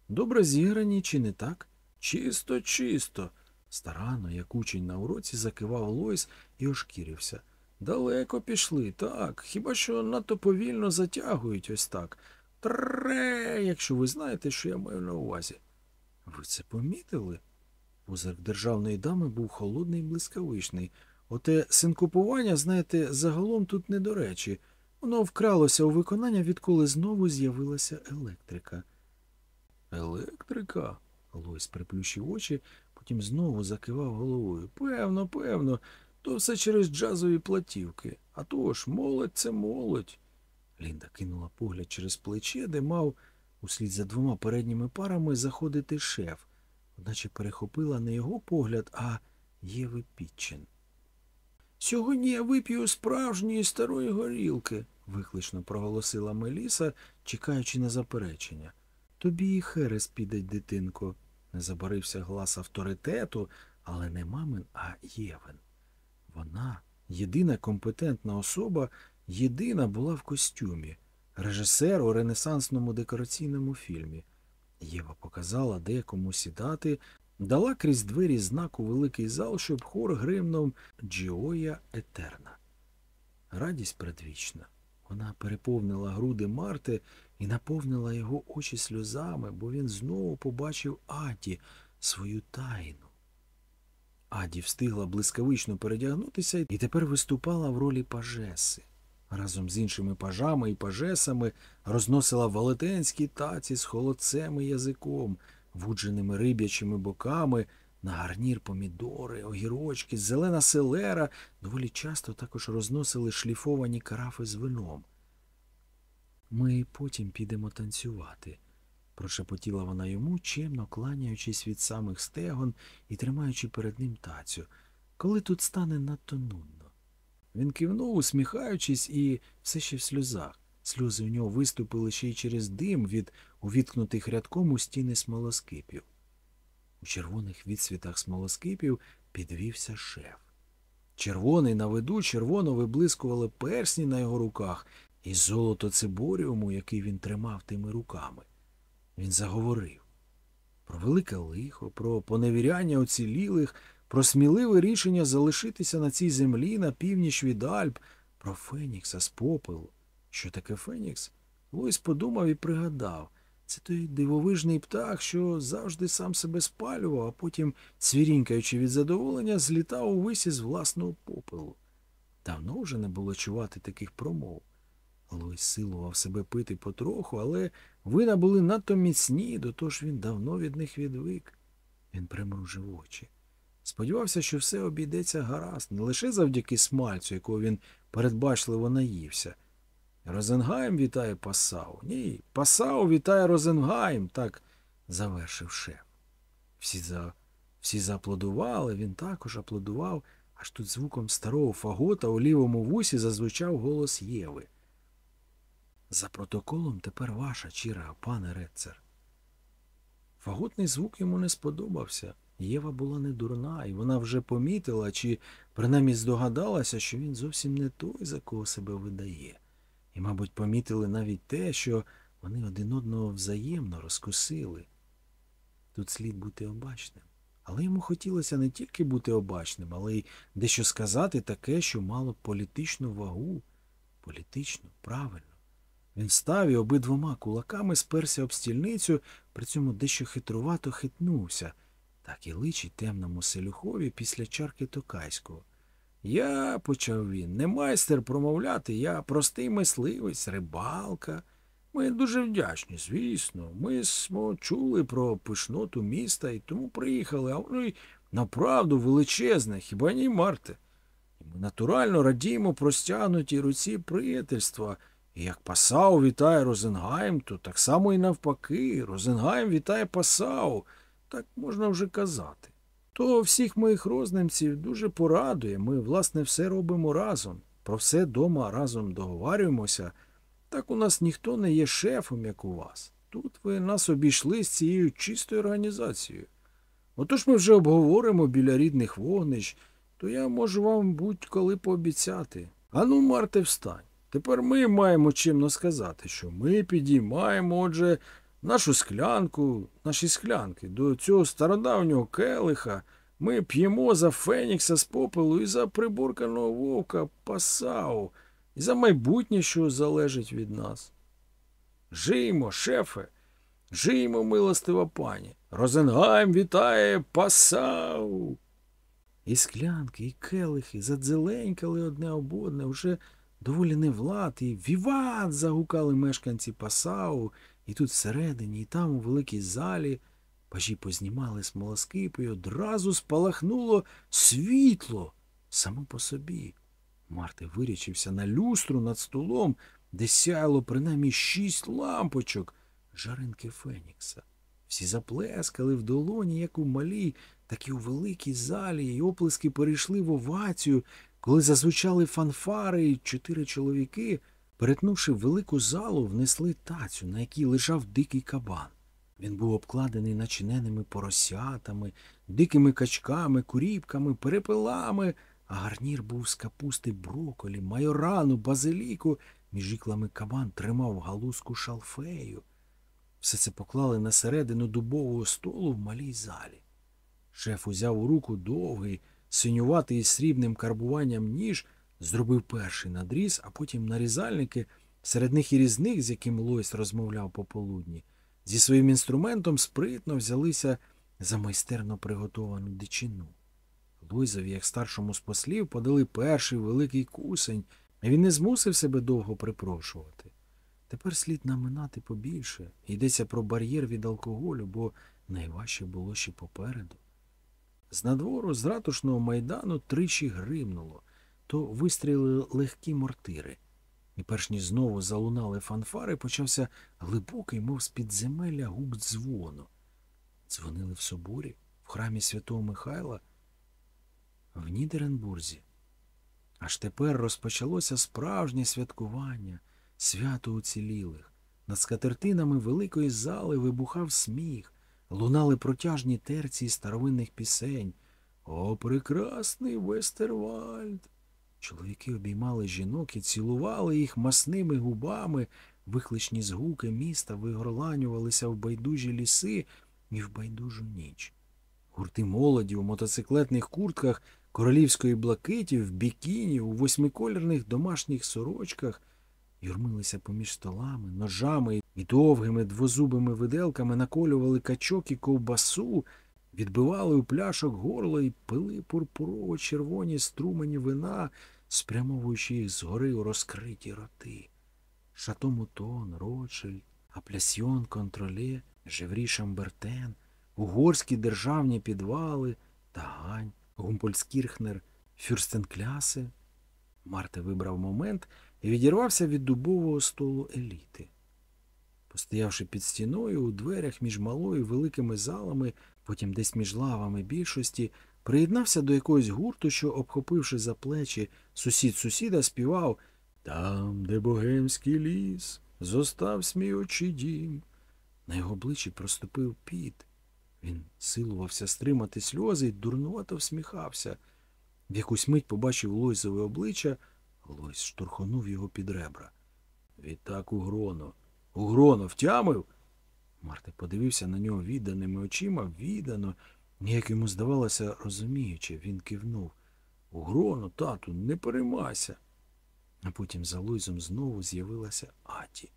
Добре зіграні, чи не так? Чисто, чисто. Старано, як учень на уроці, закивав Лойс і ошкірився. Далеко пішли, так, хіба що надто повільно затягують ось так. Тре, якщо ви знаєте, що я маю на увазі. Ви це помітили? Позирк державної дами був холодний і блискавичний. Оте синкопування, знаєте, загалом тут не до речі. Воно вкралося у виконання, відколи знову з'явилася електрика. Електрика? Лойс приплющив очі, потім знову закивав головою. Певно, певно, то все через джазові платівки. А то ж, молодь це молодь. Лінда кинула погляд через плече, де мав услід за двома передніми парами заходити шеф, одначе перехопила не його погляд, а Єви Пітчин. Сьогодні я вип'ю справжньої старої горілки, виклично проголосила Меліса, чекаючи на заперечення. Тобі і херес піде, дитинко, не забарився глас авторитету, але не мамин, а Євен. Вона, єдина компетентна особа, єдина була в костюмі, режисер у ренесансному декораційному фільмі. Єва показала, де кому сідати, дала крізь двері знак у великий зал, щоб хор гримнув Джіоя Етерна. Радість предвічна. Вона переповнила груди Марти і наповнила його очі сльозами, бо він знову побачив Аді, свою тайну. Аді встигла блискавично передягнутися і тепер виступала в ролі пажеси. Разом з іншими пажами і пажесами розносила велетенські таці з холодцем і язиком, вудженими риб'ячими боками, на гарнір помідори, огірочки, зелена селера доволі часто також розносили шліфовані карафи з вином. Ми потім підемо танцювати, прошепотіла вона йому, чемно кланяючись від самих стегон і тримаючи перед ним тацю, коли тут стане надто нудно. Він кивнув, усміхаючись, і все ще в сльозах. Сльози у нього виступили ще й через дим від увіткнутих рядком у стіни смолоскипів. У червоних відсвітах смолоскипів підвівся шеф. Червоний на виду червоно виблискували персні на його руках і золото циборіуму, який він тримав тими руками. Він заговорив про велике лихо, про поневіряння оцілілих, про сміливе рішення залишитися на цій землі на північ від Альп, про Фенікса з попелу. Що таке Фенікс? Лойс подумав і пригадав. Це той дивовижний птах, що завжди сам себе спалював, а потім, цвірінькаючи від задоволення, злітав у висі з власного попелу. Давно вже не було чувати таких промов. Лойс силував себе пити потроху, але вина були надто міцні, до того ж він давно від них відвик. Він примружив очі. Сподівався, що все обійдеться гаразд, не лише завдяки смальцю, якого він передбачливо наївся. Розенгайм вітає Пасау. Ні, Пасау вітає Розенгайм, так завершив шеф. Всі за... Всі зааплодували, він також аплодував, аж тут звуком старого фагота у лівому вусі зазвучав голос Єви. За протоколом тепер ваша черга, пане Рецер. Фаготний звук йому не сподобався. Єва була не дурна, і вона вже помітила чи принаймні здогадалася, що він зовсім не той, за кого себе видає. І, мабуть, помітили навіть те, що вони один одного взаємно розкусили. Тут слід бути обачним. Але йому хотілося не тільки бути обачним, але й дещо сказати таке, що мало політичну вагу. Політично, правильно. Він став і обидвома кулаками сперся об стільницю, при цьому дещо хитрувато хитнувся, так і личить темному селюхові після чарки Токайського. Я, почав він, не майстер промовляти, я простий мисливець, рибалка. Ми дуже вдячні, звісно. Ми смо чули про пишноту міста і тому приїхали, а воно й направду величезне, хіба ні, Марте? І ми натурально радіємо простягнутій руці приятельства. І як Пасау вітає Розенгайм, то так само і навпаки. Розенгайм вітає Пасау. Так можна вже казати. То всіх моїх рознемців дуже порадує. Ми, власне, все робимо разом. Про все дома разом договарюємося. Так у нас ніхто не є шефом, як у вас. Тут ви нас обійшли з цією чистою організацією. Отож ми вже обговоримо біля рідних вогнищ, то я можу вам будь-коли пообіцяти. Ану, Марте, встань. Тепер ми маємо чимно сказати, що ми підіймаємо, отже, нашу склянку, наші склянки до цього стародавнього келиха. Ми п'ємо за Фенікса з попелу і за приборканого вовка Пасау, і за майбутнє, що залежить від нас. Жиймо, шефе, жиймо, милостива пані. Розенгайм вітає Пасау. І склянки, і келихи задзеленькали одне об одне, вже доволі невлад, і віват. загукали мешканці Пасау, І тут всередині, і там, у великій залі, пажі познімали смолоскипи, і одразу спалахнуло світло само по собі. Марти вирячився на люстру над столом, де сяяло принаймні шість лампочок, жаринки Фенікса. Всі заплескали в долоні, як у малій, так і у великій залі, і оплески перейшли в овацію, коли зазвучали фанфари, і чотири чоловіки, перетнувши велику залу, внесли тацю, на якій лежав дикий кабан. Він був обкладений начиненими поросятами, дикими качками, куріпками, перепелами, а гарнір був з капусти броколі, майорану, базиліку, між іклами кабан тримав галузку шалфею. Все це поклали на середину дубового столу в малій залі. Шеф узяв у руку довгий, синюватий із срібним карбуванням ніж, зробив перший надріз, а потім нарізальники, серед них і різник, з яким Лойс розмовляв пополудні, зі своїм інструментом спритно взялися за майстерно приготовану дичину. Лойзові, як старшому з послів, подали перший великий кусень, і він не змусив себе довго припрошувати. Тепер слід наминати побільше. Йдеться про бар'єр від алкоголю, бо найважче було ще попереду. З надвору з ратушного майдану тричі гримнуло, то вистрілили легкі мортири. І перш ніж знову залунали фанфари, почався глибокий, мов з підземелля гук дзвону. Дзвонили в соборі, в храмі святого Михайла, в Нідеренбурзі. Аж тепер розпочалося справжнє святкування, свято уцілілих. Над скатертинами великої зали вибухав сміх, лунали протяжні терції старовинних пісень. О, прекрасний Вестервальд! Чоловіки обіймали жінок і цілували їх масними губами, викличні згуки міста вигорланювалися в байдужі ліси і в байдужу ніч. Гурти молоді у мотоциклетних куртках королівської блакиті, в бікіні, у восьмикольорних домашніх сорочках юрмилися поміж столами, ножами і довгими двозубими виделками наколювали качок і ковбасу, відбивали у пляшок горло і пили пурпурово червоні струмені вина, спрямовуючи їх згори у розкриті роти. Шатомутон, Ротшильд, Аплясьйон, Контроле, Жеврі Шамбертен, угорські державні підвали, Тагань, Гумпольскірхнер, Фюрстенклясе. Марте вибрав момент і відірвався від дубового столу еліти. Постоявши під стіною у дверях між малою і великими залами, потім десь між лавами більшості, приєднався до якогось гурту, що, обхопивши за плечі, сусід сусіда, співав Там, де богемський ліс, зостав сміючий дім. На його обличчі проступив піт. Він силувався стримати сльози і дурнувато всміхався. В якусь мить побачив Лойзове обличчя, Лойс штурхонув його під ребра. Відтак угроно. Угроно втямив? Марти подивився на нього відданими очима, віддано, як йому здавалося, розуміючи, він кивнув. Угроно, тату, не переймайся. А потім за Лойзом знову з'явилася Аті.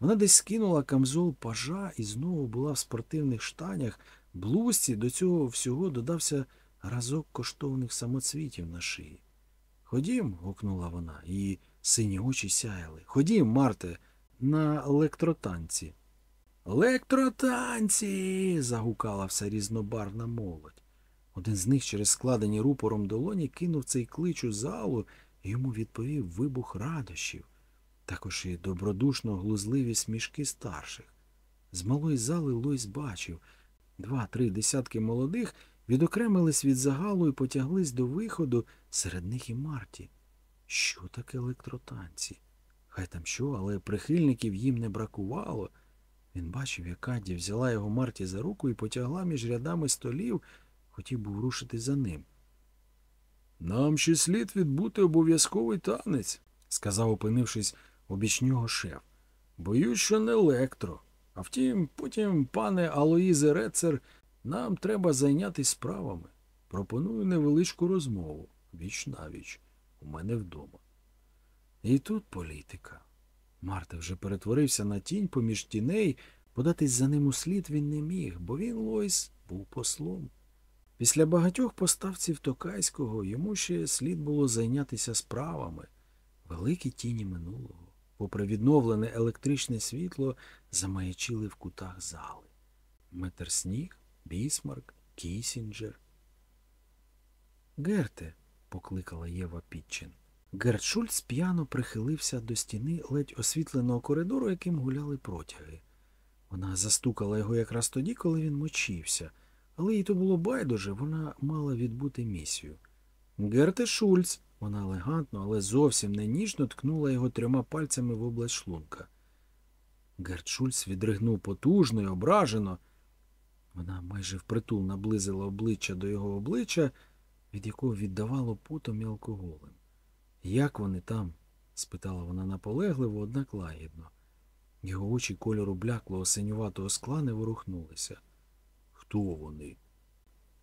Вона десь скинула камзол пажа і знову була в спортивних штанях, блузці до цього всього додався разок коштовних самоцвітів на шиї. Ходім, гукнула вона, її сині очі сяяли. Ходім, Марте, на електротанці. Електротанці. загукала вся різнобарвна молодь. Один з них через складені рупором долоні кинув цей клич у залу і йому відповів вибух радощів, також і добродушно глузливі смішки старших. З малої зали Лойс бачив два-три десятки молодих відокремились від загалу і потяглись до виходу, серед них і Марті. Що таке електротанці? Хай там що, але прихильників їм не бракувало. Він бачив, як Аді взяла його Марті за руку і потягла між рядами столів, хотів був рушити за ним. Нам ще слід відбути обов'язковий танець, сказав, опинившись обіч нього шеф. Боюсь, що не електро. А втім, потім, пане Алоїзе Рецер, нам треба зайнятися справами. Пропоную невеличку розмову, віч навіч, у мене вдома. І тут політика. Марта вже перетворився на тінь поміж тіней, податись за ним у слід він не міг, бо він, Лойс, був послом. Після багатьох поставців Токайського йому ще слід було зайнятися справами, великі тіні минулого. попри відновлене електричне світло, замаячили в кутах зали. Метерсніг, Бісмарк, Кісінджер. Герте, покликала Єва Пітчин. Герт Шульц п'яно прихилився до стіни ледь освітленого коридору, яким гуляли протяги. Вона застукала його якраз тоді, коли він мочився, але їй то було байдуже, вона мала відбути місію. Герте Шульц. Вона елегантно, але зовсім не ніжно ткнула його трьома пальцями в область шлунка. Герт Шульц відригнув потужно і ображено. Вона майже впритул наблизила обличчя до його обличчя, від якого віддавало потом і алкоголем. Як вони там? спитала вона наполегливо, однак лагідно. Його очі кольору бляклого синюватого скла не ворухнулися. Хто вони?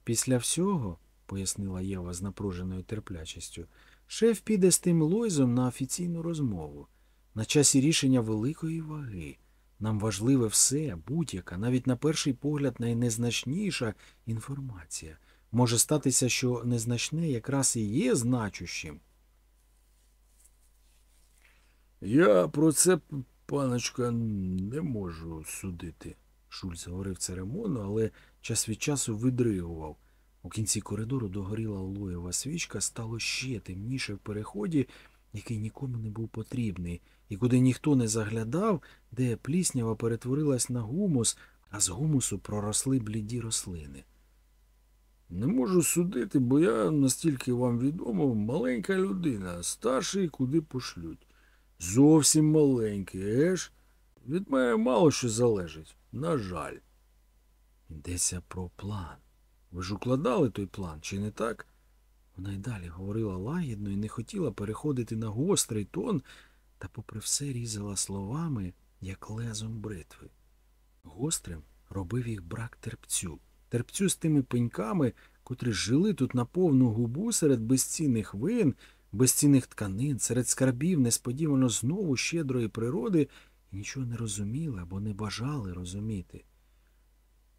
Після всього, пояснила Єва з напруженою терплячістю, шеф піде з тим Лойзом на офіційну розмову. На часі рішення великої ваги. Нам важливе все, будь-яка, навіть на перший погляд найнезначніша інформація. Може статися, що незначне якраз і є значущим. Я про це, паночка, не можу судити. Шульц говорив церемонно, але час від часу видригував. У кінці коридору догоріла лоєва свічка, стало ще темніше в переході, який нікому не був потрібний, і куди ніхто не заглядав, де пліснява перетворилась на гумус, а з гумусу проросли бліді рослини. Не можу судити, бо я, настільки вам відомо, маленька людина, старший куди пошлють. Зовсім маленький, еш? Від мене мало що залежить, на жаль. Йдеться про план. Ви ж укладали той план, чи не так? Вона й далі говорила лагідно і не хотіла переходити на гострий тон, та попри все різала словами, як лезом бритви. Гострим робив їх брак терпцю. Терпцю з тими пеньками, котрі жили тут на повну губу серед безцінних вин, безцінних тканин, серед скарбів несподівано знову щедрої природи і нічого не розуміли або не бажали розуміти.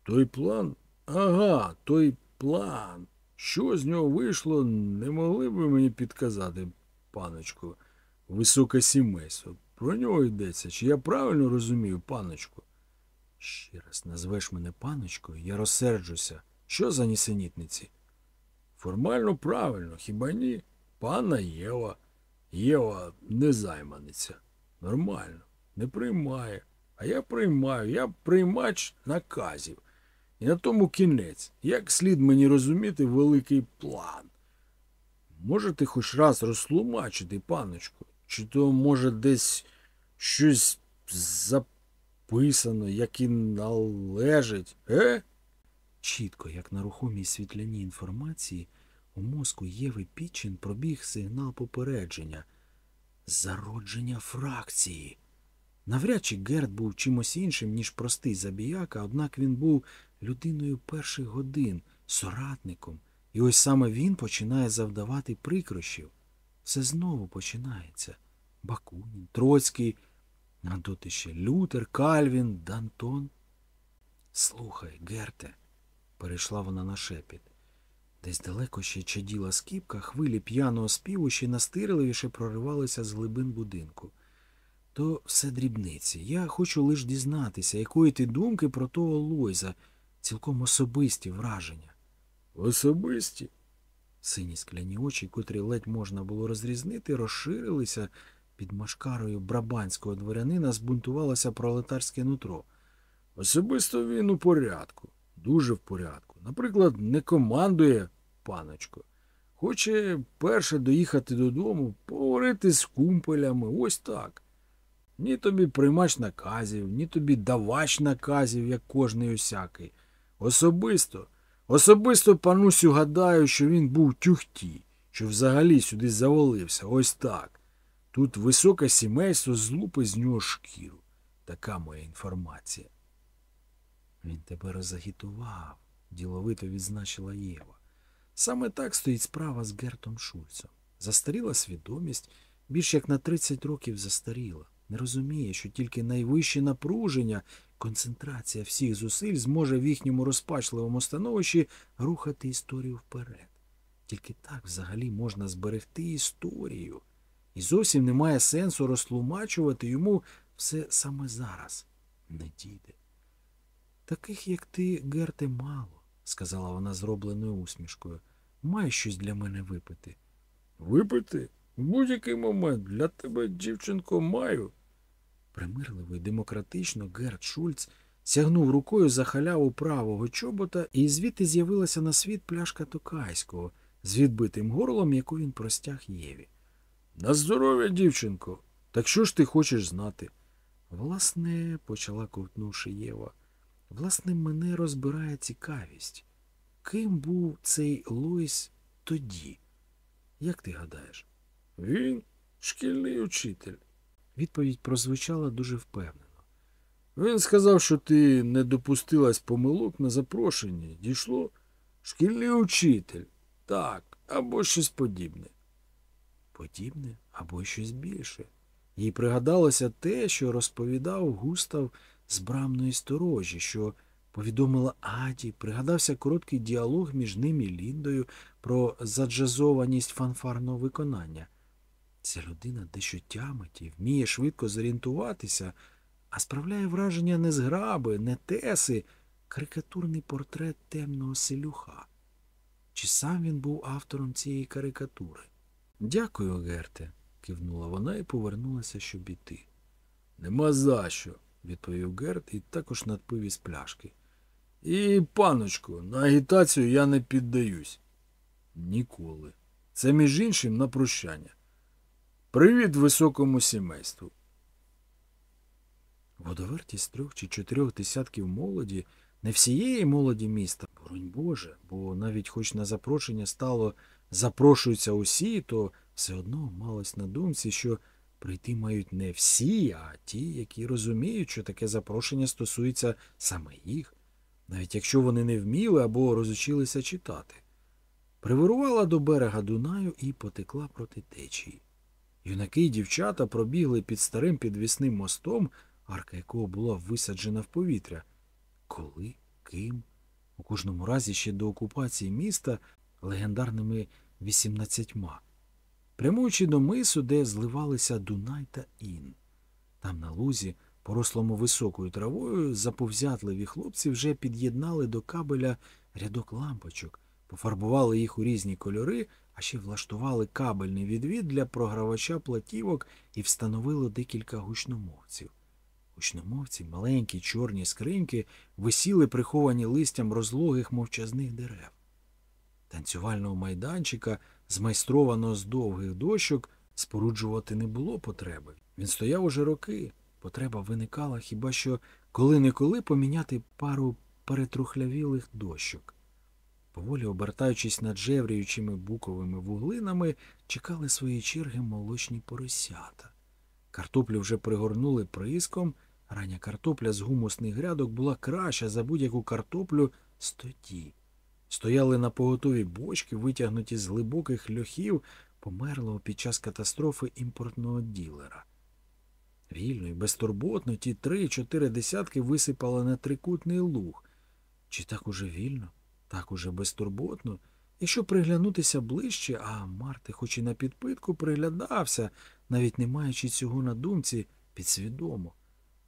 Той план? Ага, той план. Що з нього вийшло, не могли б мені підказати, паночку, високе сімейство. Про нього йдеться. Чи я правильно розумію, паночку? Ще раз назвеш мене паночкою, я розсерджуся. Що за нісенітниці? Формально правильно, хіба ні? Пана Єва. Єва незайманиця. Нормально. Не приймає. А я приймаю, я приймач наказів. І на тому кінець, як слід мені розуміти великий план. Можете хоч раз розтлумачити, паночку, чи то, може, десь щось записано, як і належить, е? Чітко, як на рухомій світляній інформації, у мозку Єви Пітчин пробіг сигнал попередження зародження фракції. Навряд чи Герд був чимось іншим, ніж простий забіяка, однак він був людиною перших годин, соратником, і ось саме він починає завдавати прикрощів. Все знову починається. Бакунін, Троцький, а тут іще Лютер, Кальвін, Дантон. Слухай, Герте, перейшла вона на шепіт. Десь далеко ще чаділа скіпка, хвилі п'яного співу ще настирливіше проривалися з глибин будинку. То все дрібниці. Я хочу лише дізнатися, якої ти думки про того Лойза, цілком особисті враження. Особисті? Сині скляні очі, котрі ледь можна було розрізнити, розширилися. Під машкарою брабанського дворянина збунтувалося пролетарське нутро. Особисто він у порядку, дуже в порядку. Наприклад, не командує, паночко. Хоче перше доїхати додому, поговорити з кумпелями, ось так. Ні тобі приймач наказів, ні тобі давач наказів, як кожний усякий. Особисто, особисто панусю гадаю, що він був тюхті, що взагалі сюди завалився, ось так. Тут високе сімейство злупить з нього шкіру. Така моя інформація. Він тебе розагітував, діловито відзначила Єва. Саме так стоїть справа з Гертом Шульцем. Застаріла свідомість, більш як на 30 років застаріла. Не розуміє, що тільки найвище напруження, концентрація всіх зусиль зможе в їхньому розпачливому становищі рухати історію вперед. Тільки так взагалі можна зберегти історію. і зовсім немає сенсу розтлумачувати йому все саме зараз. Не дійде. Таких, як ти, Герте, мало, сказала вона зробленою усмішкою. Маєш щось для мене випити. Випити? В будь-який момент для тебе, дівчинко, маю. Примирливо і демократично Герт Шульц сягнув рукою за халяву правого чобота, і звідти з'явилася на світ пляшка Токайського з відбитим горлом, яку він простяг Єві. На здоров'я, дівчинко. Так що ж ти хочеш знати? Власне, почала ковтнувши Єва, власне, мене розбирає цікавість. Ким був цей Лойс тоді? Як ти гадаєш? Він шкільний учитель. Відповідь прозвучала дуже впевнено. Він сказав, що ти не допустилась помилок на запрошенні. Дійшло шкільний учитель. Так, або щось подібне. Подібне або щось більше. Їй пригадалося те, що розповідав Густав з брамної сторожі, що повідомила Аді, пригадався короткий діалог між ним і Ліндою про заджазованість фанфарного виконання. Ця людина дещо тямить і вміє швидко зорієнтуватися, а справляє враження не зграби, не теси, карикатурний портрет темного селюха. Чи сам він був автором цієї карикатури? Дякую, Герте, кивнула вона і повернулася, щоб іти. Нема за що, відповів Герт і також надпив із пляшки. І, паночку, на агітацію я не піддаюсь. Ніколи. Це, між іншим, на прощання. Привіт високому сімейству. Водовертість трьох чи чотирьох десятків молоді, не всієї молоді міста, боронь Боже, бо навіть хоч на запрошення стало запрошуються усі, то все одно малось на думці, що прийти мають не всі, а ті, які розуміють, що таке запрошення стосується саме їх, навіть якщо вони не вміли або розучилися читати. Привирувала до берега Дунаю і потекла проти течії. Юнаки й дівчата пробігли під старим підвісним мостом, арка якого була висаджена в повітря. Коли, ким? У кожному разі ще до окупації міста легендарними вісімнадцятьма, прямуючи до мису, де зливалися Дунай та Ін. Там на лузі, порослому високою травою, заповзятливі хлопці вже під'єднали до кабеля рядок лампочок, пофарбували їх у різні кольори, а ще влаштували кабельний відвід для програвача платівок і встановили декілька гучномовців. Гучномовці, маленькі чорні скриньки, висіли приховані листям розлогих мовчазних дерев. Танцювального майданчика, змайстрованого з довгих дощок, споруджувати не було потреби. Він стояв уже роки. Потреба виникала хіба що коли-неколи поміняти пару перетрухлявілих дощок. Поволі обертаючись над жевріючими буковими вуглинами, чекали свої черги молочні поросята. Картоплю вже пригорнули приском, рання картопля з гумусних грядок була краща за будь-яку картоплю стоті. Стояли на поготові бочки, витягнуті з глибоких льохів померлого під час катастрофи імпортного ділера. Вільно і безтурботно ті три-чотири десятки висипали на трикутний луг. Чи так уже вільно, так уже безтурботно? Якщо приглянутися ближче, а Марти, хоч і на підпитку, приглядався, навіть не маючи цього на думці, підсвідомо,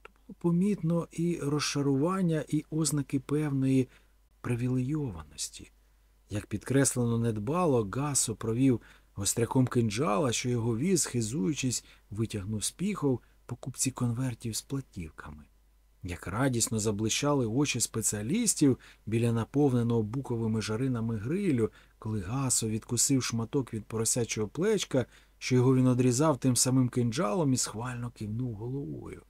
то було помітно і розшарування, і ознаки певної привілейованості. Як підкреслено недбало, Гасо провів гостряком кинджала, що його віз, хизуючись, витягнув з піхов покупці конвертів з платівками. Як радісно заблищали очі спеціалістів біля наповненого буковими жаринами грилю, коли Гасо відкусив шматок від поросячого плечка, що його він одрізав тим самим кинджалом і схвально кивнув головою.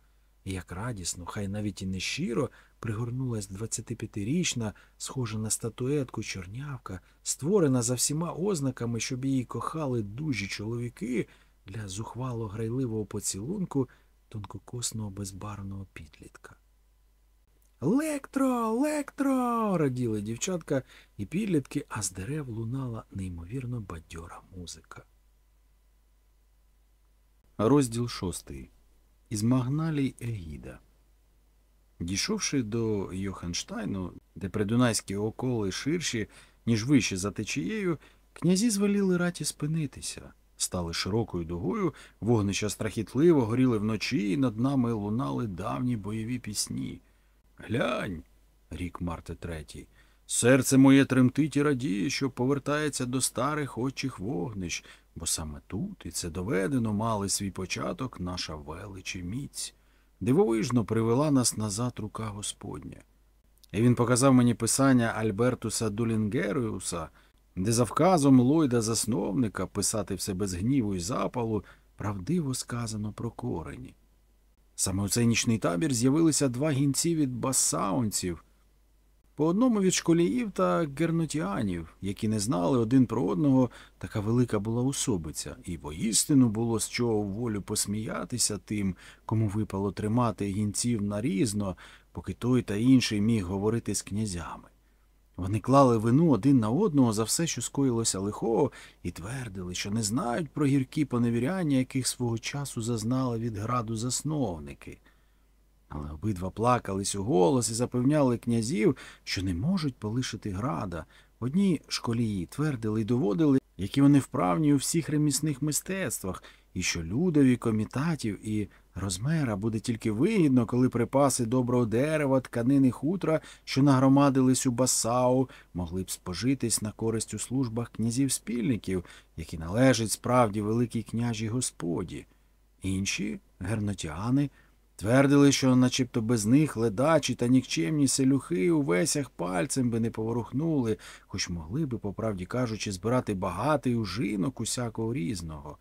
І як радісно, хай навіть і не щиро, пригорнулась 25-річна, схожа на статуетку чорнявка, створена за всіма ознаками, щоб її кохали дужі чоловіки для зухвало грайливого поцілунку тонкокосного безбарвного підлітка. Лектро, лектро. раділи дівчатка і підлітки, а з дерев лунала неймовірно бадьора музика. Розділ шостий. Із Магналій Егіда. Дійшовши до Йоханштайну, де придунайські околи ширші, ніж вище за течією, князі звеліли раті спинитися. стали широкою дугою, вогнища страхітливо горіли вночі, і над нами лунали давні бойові пісні. Глянь, рік Марти третій. Серце моє тремтить і радіє, що повертається до старих очих вогнищ, бо саме тут, і це доведено, мали свій початок наша велич і міць. Дивовижно привела нас назад рука Господня. І він показав мені писання Альбертуса Дулінгеріуса, де за вказом Ллойда засновника писати все без гніву і запалу правдиво сказано про корені. Саме у цей нічний табір з'явилися два гінці від басаунців, по одному від школіїв та гернотіанів, які не знали один про одного, така велика була особиця, і воістину було з чого волю посміятися тим, кому випало тримати гінців нарізно, поки той та інший міг говорити з князями. Вони клали вину один на одного за все, що скоїлося лихого, і твердили, що не знають про гіркі поневіряння, яких свого часу зазнали від граду засновники. Але обидва плакались у голос і запевняли князів, що не можуть полишити града. Одні школії твердили й доводили, які вони вправні у всіх ремісних мистецтвах, і що людові комітатів і розмера буде тільки вигідно, коли припаси доброго дерева, тканини хутра, що нагромадились у Басау, могли б спожитись на користь у службах князів-спільників, які належать справді великій княжій господі. Інші гернотіани – Твердили, що начебто без них ледачі та нікчемні селюхи у весях пальцем би не поворухнули, хоч могли би, по правді кажучи, збирати багатий ужинок усякого різного.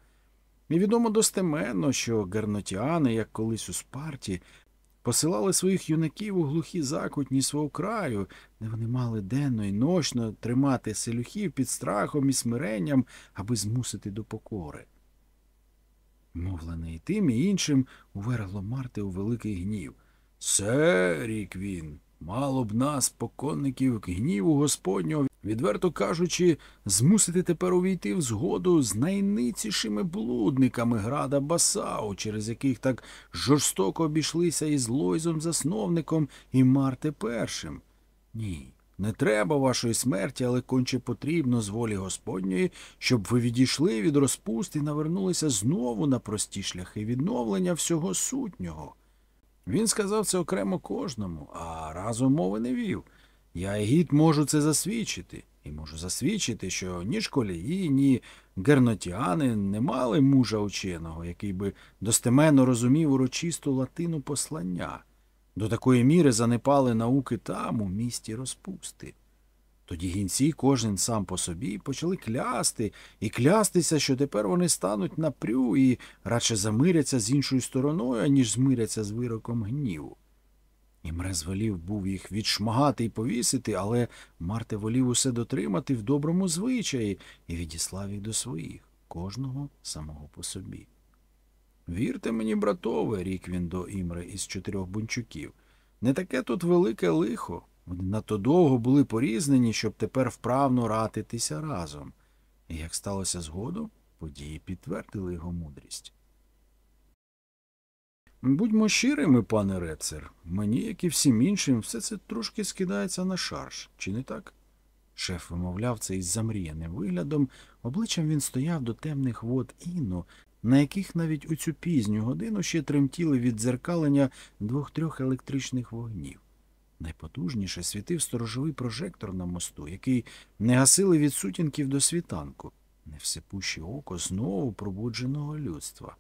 І відомо достеменно, що гернотіани, як колись у Спарті, посилали своїх юнаків у глухі закутні свого краю, де вони мали денно і ночно тримати селюхів під страхом і смиренням, аби змусити до покори. Мовлене і тим і іншим увергло Марти у великий гнів. Се, рік він, мало б нас, поконників гніву Господнього, відверто кажучи, змусити тепер увійти в згоду з найницішими блудниками града Басау, через яких так жорстоко обійшлися із Лойзом засновником і Марте першим. Ні. Не треба вашої смерті, але конче потрібно з волі Господньої, щоб ви відійшли від розпусти і навернулися знову на прості шляхи відновлення всього сутнього. Він сказав це окремо кожному, а разом мови не вів. Я гід можу це засвідчити, і можу засвідчити, що ні школії, ні гернотіани не мали мужа ученого, який би достеменно розумів урочисту латину послання. До такої міри занепали науки там, у місті розпусти. Тоді гінці, кожен сам по собі, почали клясти і клястися, що тепер вони стануть напрю і радше замиряться з іншою стороною, аніж змиряться з вироком гніву. Імре звелів був їх відшмагати і повісити, але Марте волів усе дотримати в доброму звичаї і відіслав їх до своїх, кожного самого по собі. Вірте мені, братове, рік він до Імри із чотирьох бунчуків. Не таке тут велике лихо. Вони надто довго були порізнені, щоб тепер вправно ратитися разом. І як сталося згодом, події підтвердили його мудрість. Будьмо щирими, пане рецер, мені, як і всім іншим, все це трошки скидається на шарш, чи не так? Шеф вимовляв це із замріяним виглядом, обличчям він стояв до темних вод Інну, на яких навіть у цю пізню годину ще тремтіли від дзеркалення двох-трьох електричних вогнів. Найпотужніше світив сторожовий прожектор на мосту, який не гасили від сутінків до світанку, невсипуще око знову пробудженого людства.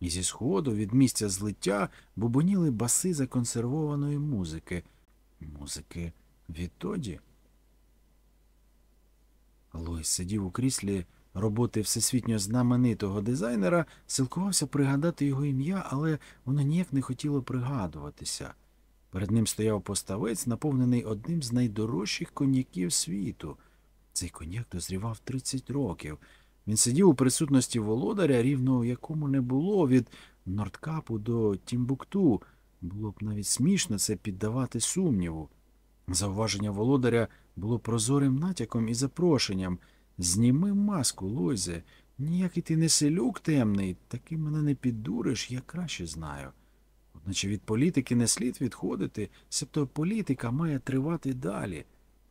І зі сходу від місця злиття бубоніли баси законсервованої музики. Музики відтоді. Лойс сидів у кріслі роботи всесвітньо знаменитого дизайнера, силкувався пригадати його ім'я, але воно ніяк не хотіло пригадуватися. Перед ним стояв поставець, наповнений одним з найдорожчих коньяків світу. Цей коньяк дозрівав 30 років. Він сидів у присутності володаря, рівно якому не було від Нордкапу до Тімбукту. Було б навіть смішно це піддавати сумніву. Зауваження володаря було прозорим натяком і запрошенням. Зніми маску, Лойзе. Ніякий ти не селюк темний, таки мене не піддуриш, я краще знаю. Одначе від політики не слід відходити, себто політика має тривати далі.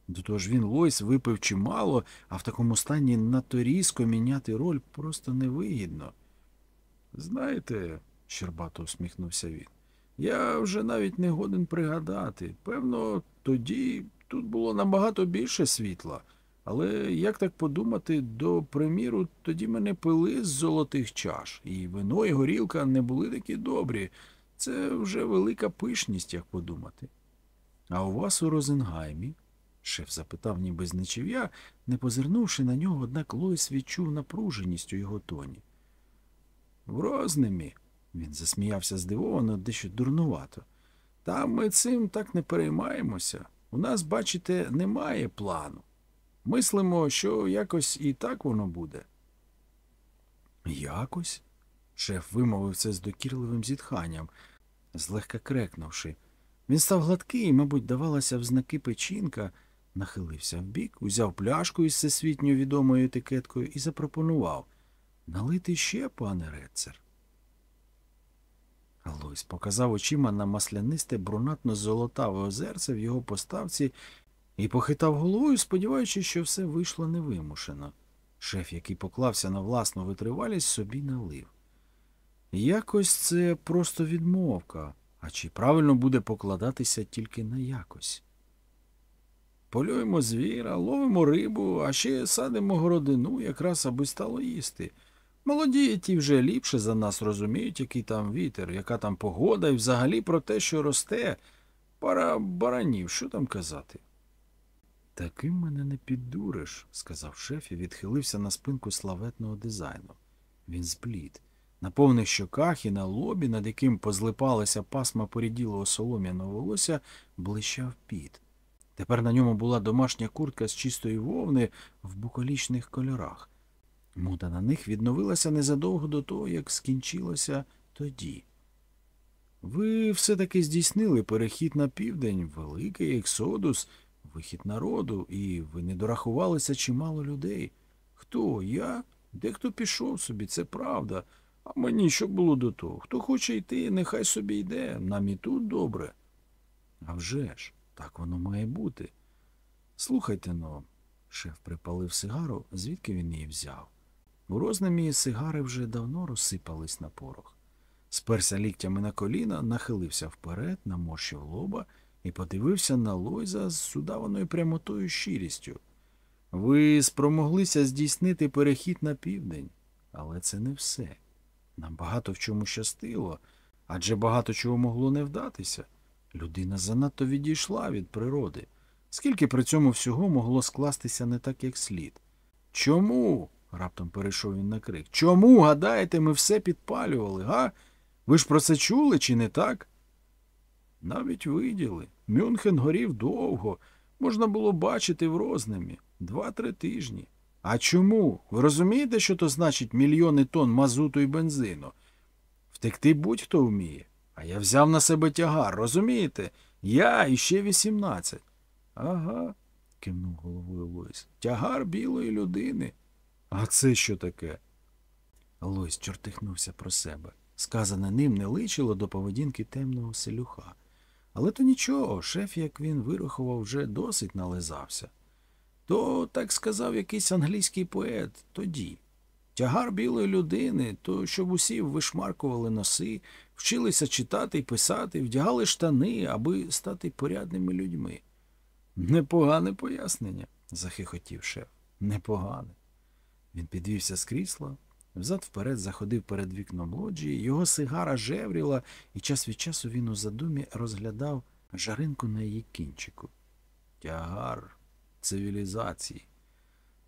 До того ж він Лойс випив чимало, а в такому стані надто різко міняти роль просто невигідно. Знаєте, щербато усміхнувся він, я вже навіть не годен пригадати. Певно, тоді тут було набагато більше світла. Але як так подумати, до приміру, тоді мене пили з золотих чаш, і вино і горілка не були такі добрі. Це вже велика пишність, як подумати. А у вас у Розенгаймі? Шеф запитав, ніби з не позирнувши на нього, однак Лойс відчув напруженість у його тоні. В Рознемі, він засміявся здивовано, дещо дурнувато. Там ми цим так не переймаємося. У нас, бачите, немає плану. Мислимо, що якось і так воно буде. Якось? Шеф вимовив це з докірливим зітханням, злегка крекнувши. Він став гладкий мабуть, давалася в знаки печінка, нахилився вбік, узяв пляшку із всесвітньо відомою етикеткою і запропонував налити ще, пане рецер. Лойс показав очима на маслянисте брунатно золотаве озерце в його поставці і похитав головою, сподіваючись, що все вийшло невимушено. Шеф, який поклався на власну витривалість, собі налив. Якось це просто відмовка, а чи правильно буде покладатися тільки на якось? Полюємо звіра, ловимо рибу, а ще садимо городину, якраз аби стало їсти. Молоді ті вже ліпше за нас розуміють, який там вітер, яка там погода, і взагалі про те, що росте. Пара баранів, що там казати? Таким мене не піддуриш, сказав шеф і відхилився на спинку славетного дизайну. Він зблід. На повних щоках і на лобі, над яким позлипалася пасма поріділого солом'яного волосся, блищав піт. Тепер на ньому була домашня куртка з чистої вовни в букалічних кольорах. Мода на них відновилася незадовго до того, як скінчилося тоді. Ви все-таки здійснили перехід на південь, великий ексодус, вихід народу, і ви не дорахувалися чимало людей. Хто? Я? Дехто пішов собі, це правда. А мені що було до того? Хто хоче йти, нехай собі йде, нам і тут добре. А вже ж, так воно має бути. Слухайте но, шеф припалив сигару, звідки він її взяв. У рознамі сигари вже давно розсипались на порох. Сперся ліктями на коліна, нахилився вперед, наморщив лоба і подивився на Лойза з судаваною прямотою щирістю. Ви спромоглися здійснити перехід на південь, але це не все. Нам багато в чому щастило, адже багато чого могло не вдатися. Людина занадто відійшла від природи. Скільки при цьому всього могло скластися не так, як слід? Чому? раптом перейшов він на крик. Чому, гадаєте, ми все підпалювали, га? Ви ж про це чули, чи не так? Навіть виділи. Мюнхен горів довго. Можна було бачити в рознемі два-три тижні. А чому? Ви розумієте, що то значить мільйони тонн мазуту і бензину? Втекти будь-хто вміє. А я взяв на себе тягар, розумієте? Я і ще вісімнадцять. Ага, кивнув головою Лойс. Тягар білої людини. А це що таке? Лойс чортихнувся про себе. Сказане ним не личило до поведінки темного селюха. Але то нічого, шеф, як він вирахував, вже досить нализався. То, так сказав якийсь англійський поет тоді. Тягар білої людини, то щоб усі вишмаркували носи, вчилися читати і писати, вдягали штани, аби стати порядними людьми. Непогане пояснення, захихотів шеф. Непогане. Він підвівся з крісла, взад вперед заходив перед вікном лоджії, його сигара жевріла, і час від часу він у задумі розглядав жаринку на її кінчику. Тягар цивілізації.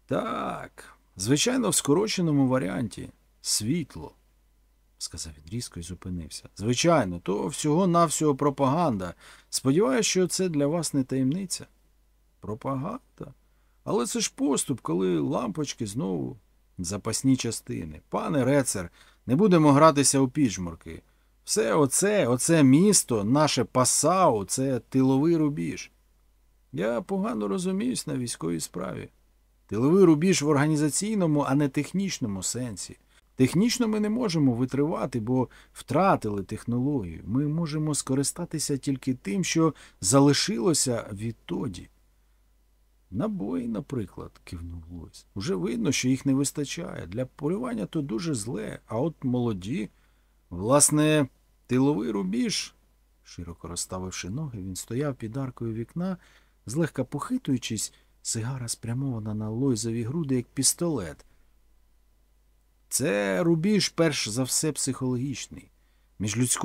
Так, звичайно, в скороченому варіанті світло, сказав він різко і зупинився. Звичайно, то всього-навсього пропаганда. Сподіваюся, що це для вас не таємниця. Пропаганда? Але це ж поступ, коли лампочки знову запасні частини. Пане рецер, не будемо гратися у піджмурки. Все оце, оце місто, наше Пасау, це тиловий рубіж. Я погано розуміюсь на військовій справі. Тиловий рубіж в організаційному, а не технічному сенсі. Технічно ми не можемо витривати, бо втратили технологію. Ми можемо скористатися тільки тим, що залишилося відтоді. Набої, наприклад, кивнув Лойс. Уже видно, що їх не вистачає. Для полювання то дуже зле, а от молоді. Власне, тиловий рубіж. Широко розставивши ноги, він стояв під аркою вікна, злегка похитуючись, сигара спрямована на Лойзові груди, як пістолет. Це рубіж, перш за все, психологічний. Між